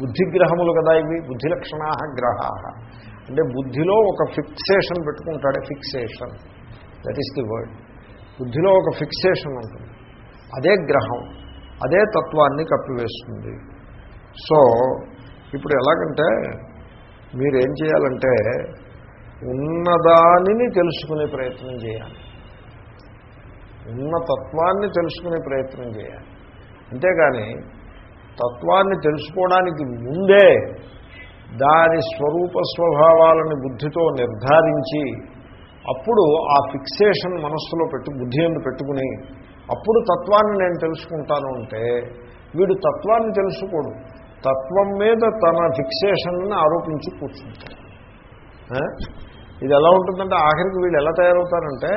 బుద్ధిగ్రహములు కదా ఇవి? బుద్ధి లక్షణా గ్రహా అంటే బుద్ధిలో ఒక fixation పెట్టుకుంటాడే. Fixation. That is the word బుద్ధిలో ఒక ఫిక్సేషన్ ఉంటుంది. అదే గ్రహం. అదే తత్వాన్ని కప్పివేస్తుంది. సో ఇప్పుడు ఎలాగంటే మీరేం చేయాలంటే ఉన్నదానిని తెలుసుకునే ప్రయత్నం చేయాలి. ఉన్న తత్వాన్ని తెలుసుకునే ప్రయత్నం చేయాలి. అంతేగాని తత్వాన్ని తెలుసుకోవడానికి ముందే దాని స్వరూప స్వభావాలని బుద్ధితో నిర్ధారించి అప్పుడు ఆ ఫిక్సేషన్ మనస్సులో పెట్టు బుద్ధి ఎందు పెట్టుకుని అప్పుడు తత్వాన్ని నేను తెలుసుకుంటాను అంటే వీడు తత్వాన్ని తెలుసుకోడు. తత్వం మీద తన ఫిక్సేషన్ని ఆరోపించి కూర్చుంటాడు. ఇది ఎలా ఉంటుందంటే ఆఖరికి వీళ్ళు ఎలా తయారవుతారంటే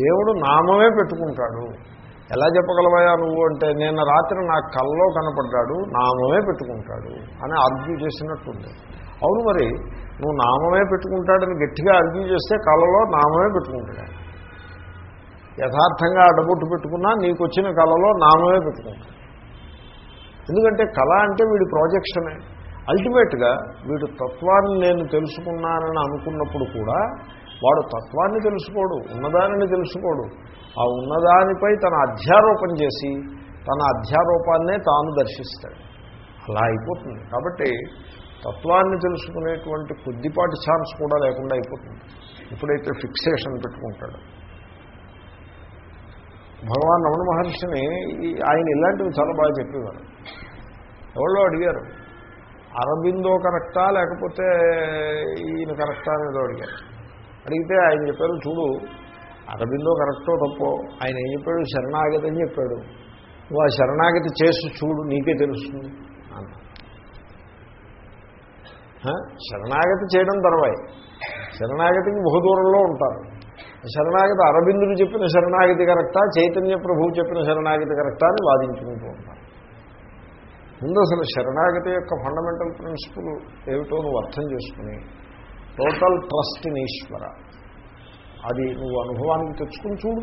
దేవుడు నామమే పెట్టుకుంటాడు. ఎలా చెప్పగలవయా నువ్వు అంటే నేను రాత్రి నా కల్లో కనపడ్డాడు నామమే పెట్టుకుంటాడు అని ఆర్గ్యూ చేసినట్టుంది. అవును మరి నువ్వు నామమే పెట్టుకుంటాడని గట్టిగా ఆర్గ్యూ చేస్తే కళలో నామమే పెట్టుకుంటాడు. యథార్థంగా అడబొట్టు పెట్టుకున్నా నీకు వచ్చిన కళలో నామమే పెట్టుకుంటాడు. ఎందుకంటే కళ అంటే వీడి ప్రాజెక్షనే అల్టిమేట్గా వీడు తత్వాన్ని నేను తెలుసుకున్నానని అనుకున్నప్పుడు కూడా వాడు తత్వాన్ని తెలుసుకోడు ఉన్నదానిని తెలుసుకోడు. ఆ ఉన్నదానిపై తన అధ్యారోపణ చేసి తన అధ్యారోపాన్నే తాను దర్శిస్తాడు. అలా అయిపోతుంది. కాబట్టి తత్వాన్ని తెలుసుకునేటువంటి కొద్దిపాటి ఛాన్స్ కూడా లేకుండా అయిపోతుంది. ఎప్పుడైతే ఫిక్సేషన్ పెట్టుకుంటాడు. భగవాన్ రమణ మహర్షిని ఈ- ఆయన ఇలాంటివి చాలా బాగా చెప్పేవారు. ఎవరో అడిగారు అరబిందో కరెక్టా లేకపోతే ఈయన కరెక్టా? అనేదో అడిగారు. అడిగితే ఆయన చెప్పారు చూడు అరబిందో కరెక్టో తప్పో ఆయన ఏం చెప్పాడు? శరణాగతి అని చెప్పాడు. నువ్వు ఆ శరణాగతి చేసి చూడు నీకే తెలుస్తుంది. అన్న శరణాగతి చేయడం తర్వాయి. శరణాగతికి బహుదూరంలో ఉంటారు. శరణాగతి అరబిందులు చెప్పిన శరణాగతి కరెక్టా? చైతన్య ప్రభువు చెప్పిన శరణాగతి కరెక్టా అని వాదించుకుంటూ ఉంటారు. ముందు అసలు శరణాగతి యొక్క ఫండమెంటల్ ప్రిన్సిపల్ ఏమిటో నువ్వు అర్థం చేసుకుని టోటల్ ట్రస్ట్ ఇన్ ఈశ్వర. అది నువ్వు అనుభవానికి తెచ్చుకుని చూడు.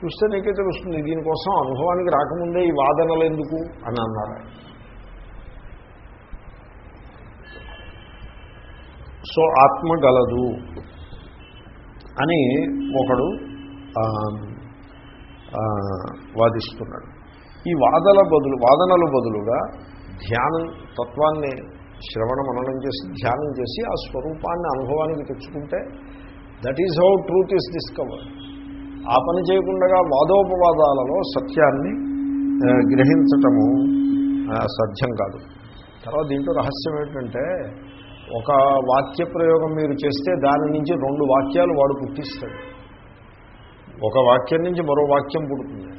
చూస్తే నీకే తెలుస్తుంది దీనికోసం అనుభవానికి రాకముందే ఈ వాదనలు ఎందుకు అని అన్నారు సో ఆత్మ గలదు. అని ఒకడు వాదిస్తున్నాడు. ఈ వాదన బదులు వాదనల బదులుగా ధ్యానం తత్వాన్ని శ్రవణ మననం చేసి ధ్యానం చేసి ఆ స్వరూపాన్ని అనుభవానికి తెచ్చుకుంటే that is how truth is discover ఆ పని చేయకుండా వాదోపవాదాలలో సత్యాన్ని గ్రహించటము సాధ్యం కాదు. తర్వాత దీంట్లో రహస్యం ఏంటంటే ఒక వాక్య ప్రయోగం మీరు చేస్తే దాని నుంచి రెండు వాక్యాలు వాడు పుట్టిస్తాడు. ఒక వాక్యం నుంచి మరో వాక్యం పుడుతుంది.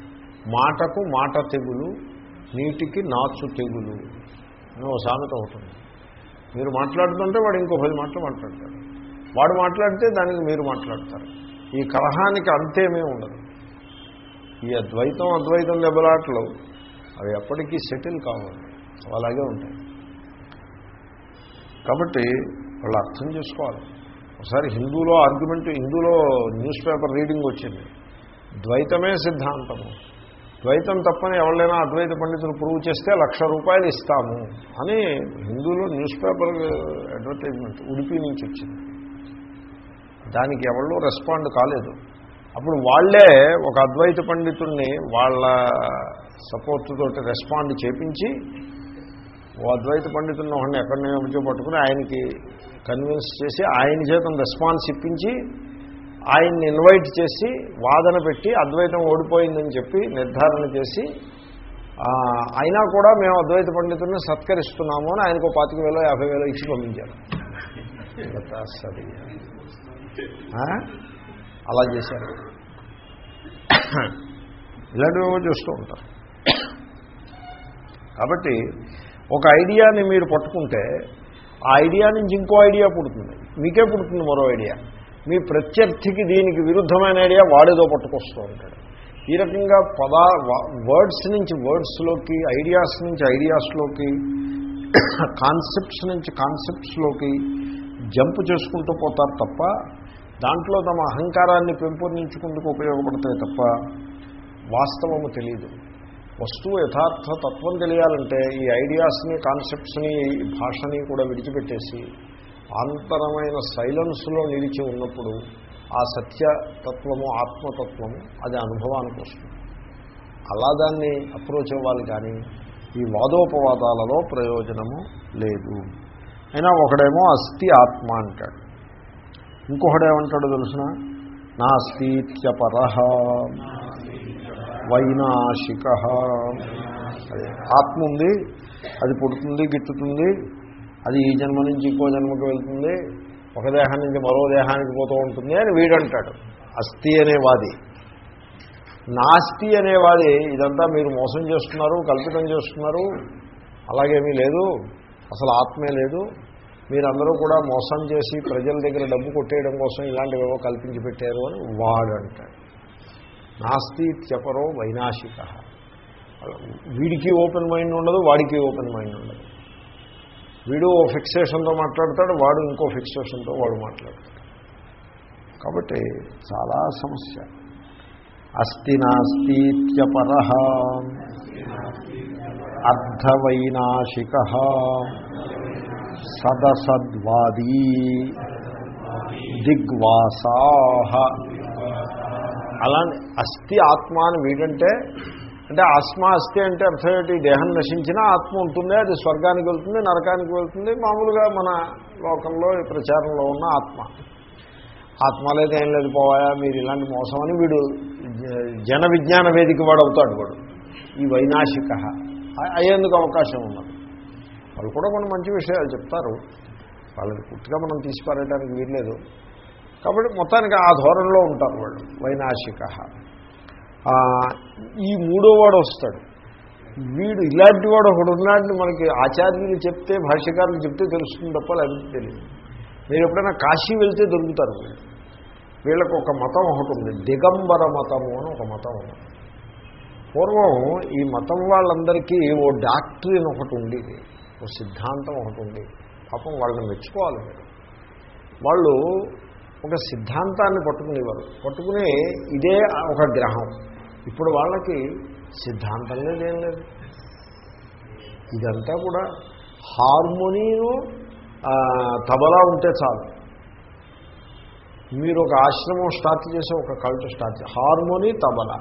మాటకు మాట తెగులు నీటికి నాచు తెగులు అని ఒక సామెత ఉంటుంది. మీరు మాట్లాడుతుంటే వాడు ఇంకో పది మాటలు మాట్లాడతాడు. వాడు మాట్లాడితే దానికి మీరు మాట్లాడతారు. ఈ కలహానికి అంతేమీ ఉండదు. ఈ అద్వైతం అద్వైతం దెబ్బలాటలు అవి ఎప్పటికీ సెటిల్ కావాలి అలాగే ఉంటాయి. కాబట్టి వాళ్ళు అర్థం చేసుకోవాలి. ఒకసారి హిందూలో ఆర్గ్యుమెంట్ హిందూలో న్యూస్ పేపర్ రీడింగ్ వచ్చింది. ద్వైతమే సిద్ధాంతము. ద్వైతం తప్పని ఎవరైనా అద్వైత పండితులు ప్రూవ్ చేస్తే లక్ష రూపాయలు ఇస్తాము అని హిందూలో న్యూస్ పేపర్ అడ్వర్టైజ్మెంట్ ఉడిపి నుంచి వచ్చింది. దానికి ఎవరు రెస్పాండ్ కాలేదు. అప్పుడు వాళ్ళే ఒక అద్వైత పండితుడిని వాళ్ళ సపోర్ట్ తోటి రెస్పాండ్ చేపించి ఓ అద్వైత పండితుడిని ఒకటి ఎక్కడనే నుంచో పట్టుకుని ఆయనకి కన్విన్స్ చేసి ఆయన చేత రెస్పాన్స్ ఇప్పించి ఆయన్ని ఇన్వైట్ చేసి వాదన పెట్టి అద్వైతం ఓడిపోయిందని చెప్పి నిర్ధారణ చేసి అయినా కూడా మేము అద్వైత పండితుడిని సత్కరిస్తున్నాము అని ఆయనకు పాతిక వేలో యాభై వేలో ఇచ్చి పంపించారు. అలా చేశారు. ఇలాంటివేమో చూస్తూ ఉంటారు. కాబట్టి ఒక ఐడియాని మీరు పట్టుకుంటే ఆ ఐడియా నుంచి ఇంకో ఐడియా పుడుతుంది. మీకే పుడుతుంది మరో ఐడియా. మీ ప్రత్యర్థికి దీనికి విరుద్ధమైన ఐడియా వాడేదో పట్టుకొస్తూ ఉంటాడు. ఈ రకంగా పదా వర్డ్స్ నుంచి వర్డ్స్లోకి ఐడియాస్ నుంచి ఐడియాస్లోకి కాన్సెప్ట్స్ నుంచి కాన్సెప్ట్స్లోకి జంప్ చేసుకుంటూ పోతారు తప్ప దాంట్లో తమ అహంకారాన్ని పెంపొందించుకుంటూ ఉపయోగపడతాయి తప్ప వాస్తవము తెలియదు వస్తువు యథార్థ తత్వం తెలియాలంటే ఈ ఐడియాస్ని కాన్సెప్ట్స్ని ఈ భాషని కూడా విడిచిపెట్టేసి ఆంతరమైన సైలెన్స్లో నిలిచి ఉన్నప్పుడు ఆ సత్యతత్వము ఆత్మతత్వము అది అనుభవానికి వస్తుంది. అలా దాన్ని అప్రోచ్ అవ్వాలి కానీ ఈ వాదోపవాదాలలో ప్రయోజనము లేదు. అయినా ఒకడేమో అస్థి ఆత్మ అంటాడు. ఇంకొకడేమంటాడు తెలుసిన? నాస్తిత్యపర వైనాశిక. ఆత్మ ఉంది అది పుడుతుంది గిట్టుతుంది అది ఈ జన్మ నుంచి ఇంకో జన్మకు వెళ్తుంది ఒక దేహం నుంచి మరో దేహానికి పోతూ ఉంటుంది అని వీడంటాడు. అస్థి అనేవాది నాస్తి అనేవాది ఇదంతా మీరు మోసం చేస్తున్నారు కల్పితం చేస్తున్నారు అలాగేమీ లేదు అసలు ఆత్మే లేదు. మీరందరూ కూడా మోసం చేసి ప్రజల దగ్గర డబ్బు కొట్టేయడం కోసం ఇలాంటివేవో కల్పించి పెట్టారు అని వాడు అంటాడు నాస్తిత్యపరో వైనాశిక. వీడికి ఓపెన్ మైండ్ ఉండదు వాడికి ఓపెన్ మైండ్ ఉండదు. వీడు ఓ ఫిక్సేషన్తో మాట్లాడతాడు వాడు ఇంకో ఫిక్సేషన్తో వాడు మాట్లాడతాడు. కాబట్టి చాలా సమస్య. అస్తి నాస్తిత్యపర అర్ధవైనాశిక సదసద్వాదీ దిగ్వాసా అలా అస్థి ఆత్మ అని వీడంటే అంటే ఆత్మ అస్థి అంటే అర్థం ఏంటి దేహం నశించినా ఆత్మ ఉంటుంది అది స్వర్గానికి వెళ్తుంది నరకానికి వెళ్తుంది మామూలుగా మన లోకంలో ఈ ప్రచారంలో ఉన్న ఆత్మ. ఆత్మ లేదు ఏం లేదు పోవాయా మీరు ఇలాంటి మోసం అని వీడు జ- జన విజ్ఞాన వేదిక వాడు అవుతాడు వాడు. ఈ వైనాశిక. అయ్యేందుకు అవకాశం ఉన్నది. వాళ్ళు కూడా కొన్ని మంచి విషయాలు చెప్తారు. వాళ్ళని పూర్తిగా మనం తీసిపారేయడానికి వీల్లేదు. కాబట్టి మొత్తానికి ఆ ధోరణిలో ఉంటారు వాళ్ళు వైనాశిక. ఈ మూడో వాడు వస్తాడు. వీడు ఇలాంటి వాడు ఒకడు ఉన్నాడని మనకి ఆచార్యులు చెప్తే భాష్యకారులు చెప్తే తెలుస్తుంది తప్ప లేకపోతే తెలియదు. మీరు ఎప్పుడైనా కాశీ వెళ్తే దొరుకుతారు వీళ్ళు. వీళ్ళకు ఒక మతం ఒకటి ఉంది దిగంబర మతము అని ఒక మతం ఉంది. పూర్వం ఈ మతం వాళ్ళందరికీ ఓ డాక్టరీన్ ఒకటి ఉండేది ఓ సిద్ధాంతం ఒకటి ఉంది పాపం వాళ్ళని మెచ్చుకోవాలి. మీరు వాళ్ళు ఒక సిద్ధాంతాన్ని పట్టుకునేవారు. పట్టుకుని ఇదే ఒక గ్రహం. ఇప్పుడు వాళ్ళకి సిద్ధాంతం లేదేం లేదు. ఇదంతా కూడా హార్మోనియం తబలా ఉంటే చాలు. మీరు ఒక ఆశ్రమం స్టార్ట్ చేసి ఒక కల్చర్ స్టార్ట్ చేసి హార్మోనీ తబలా.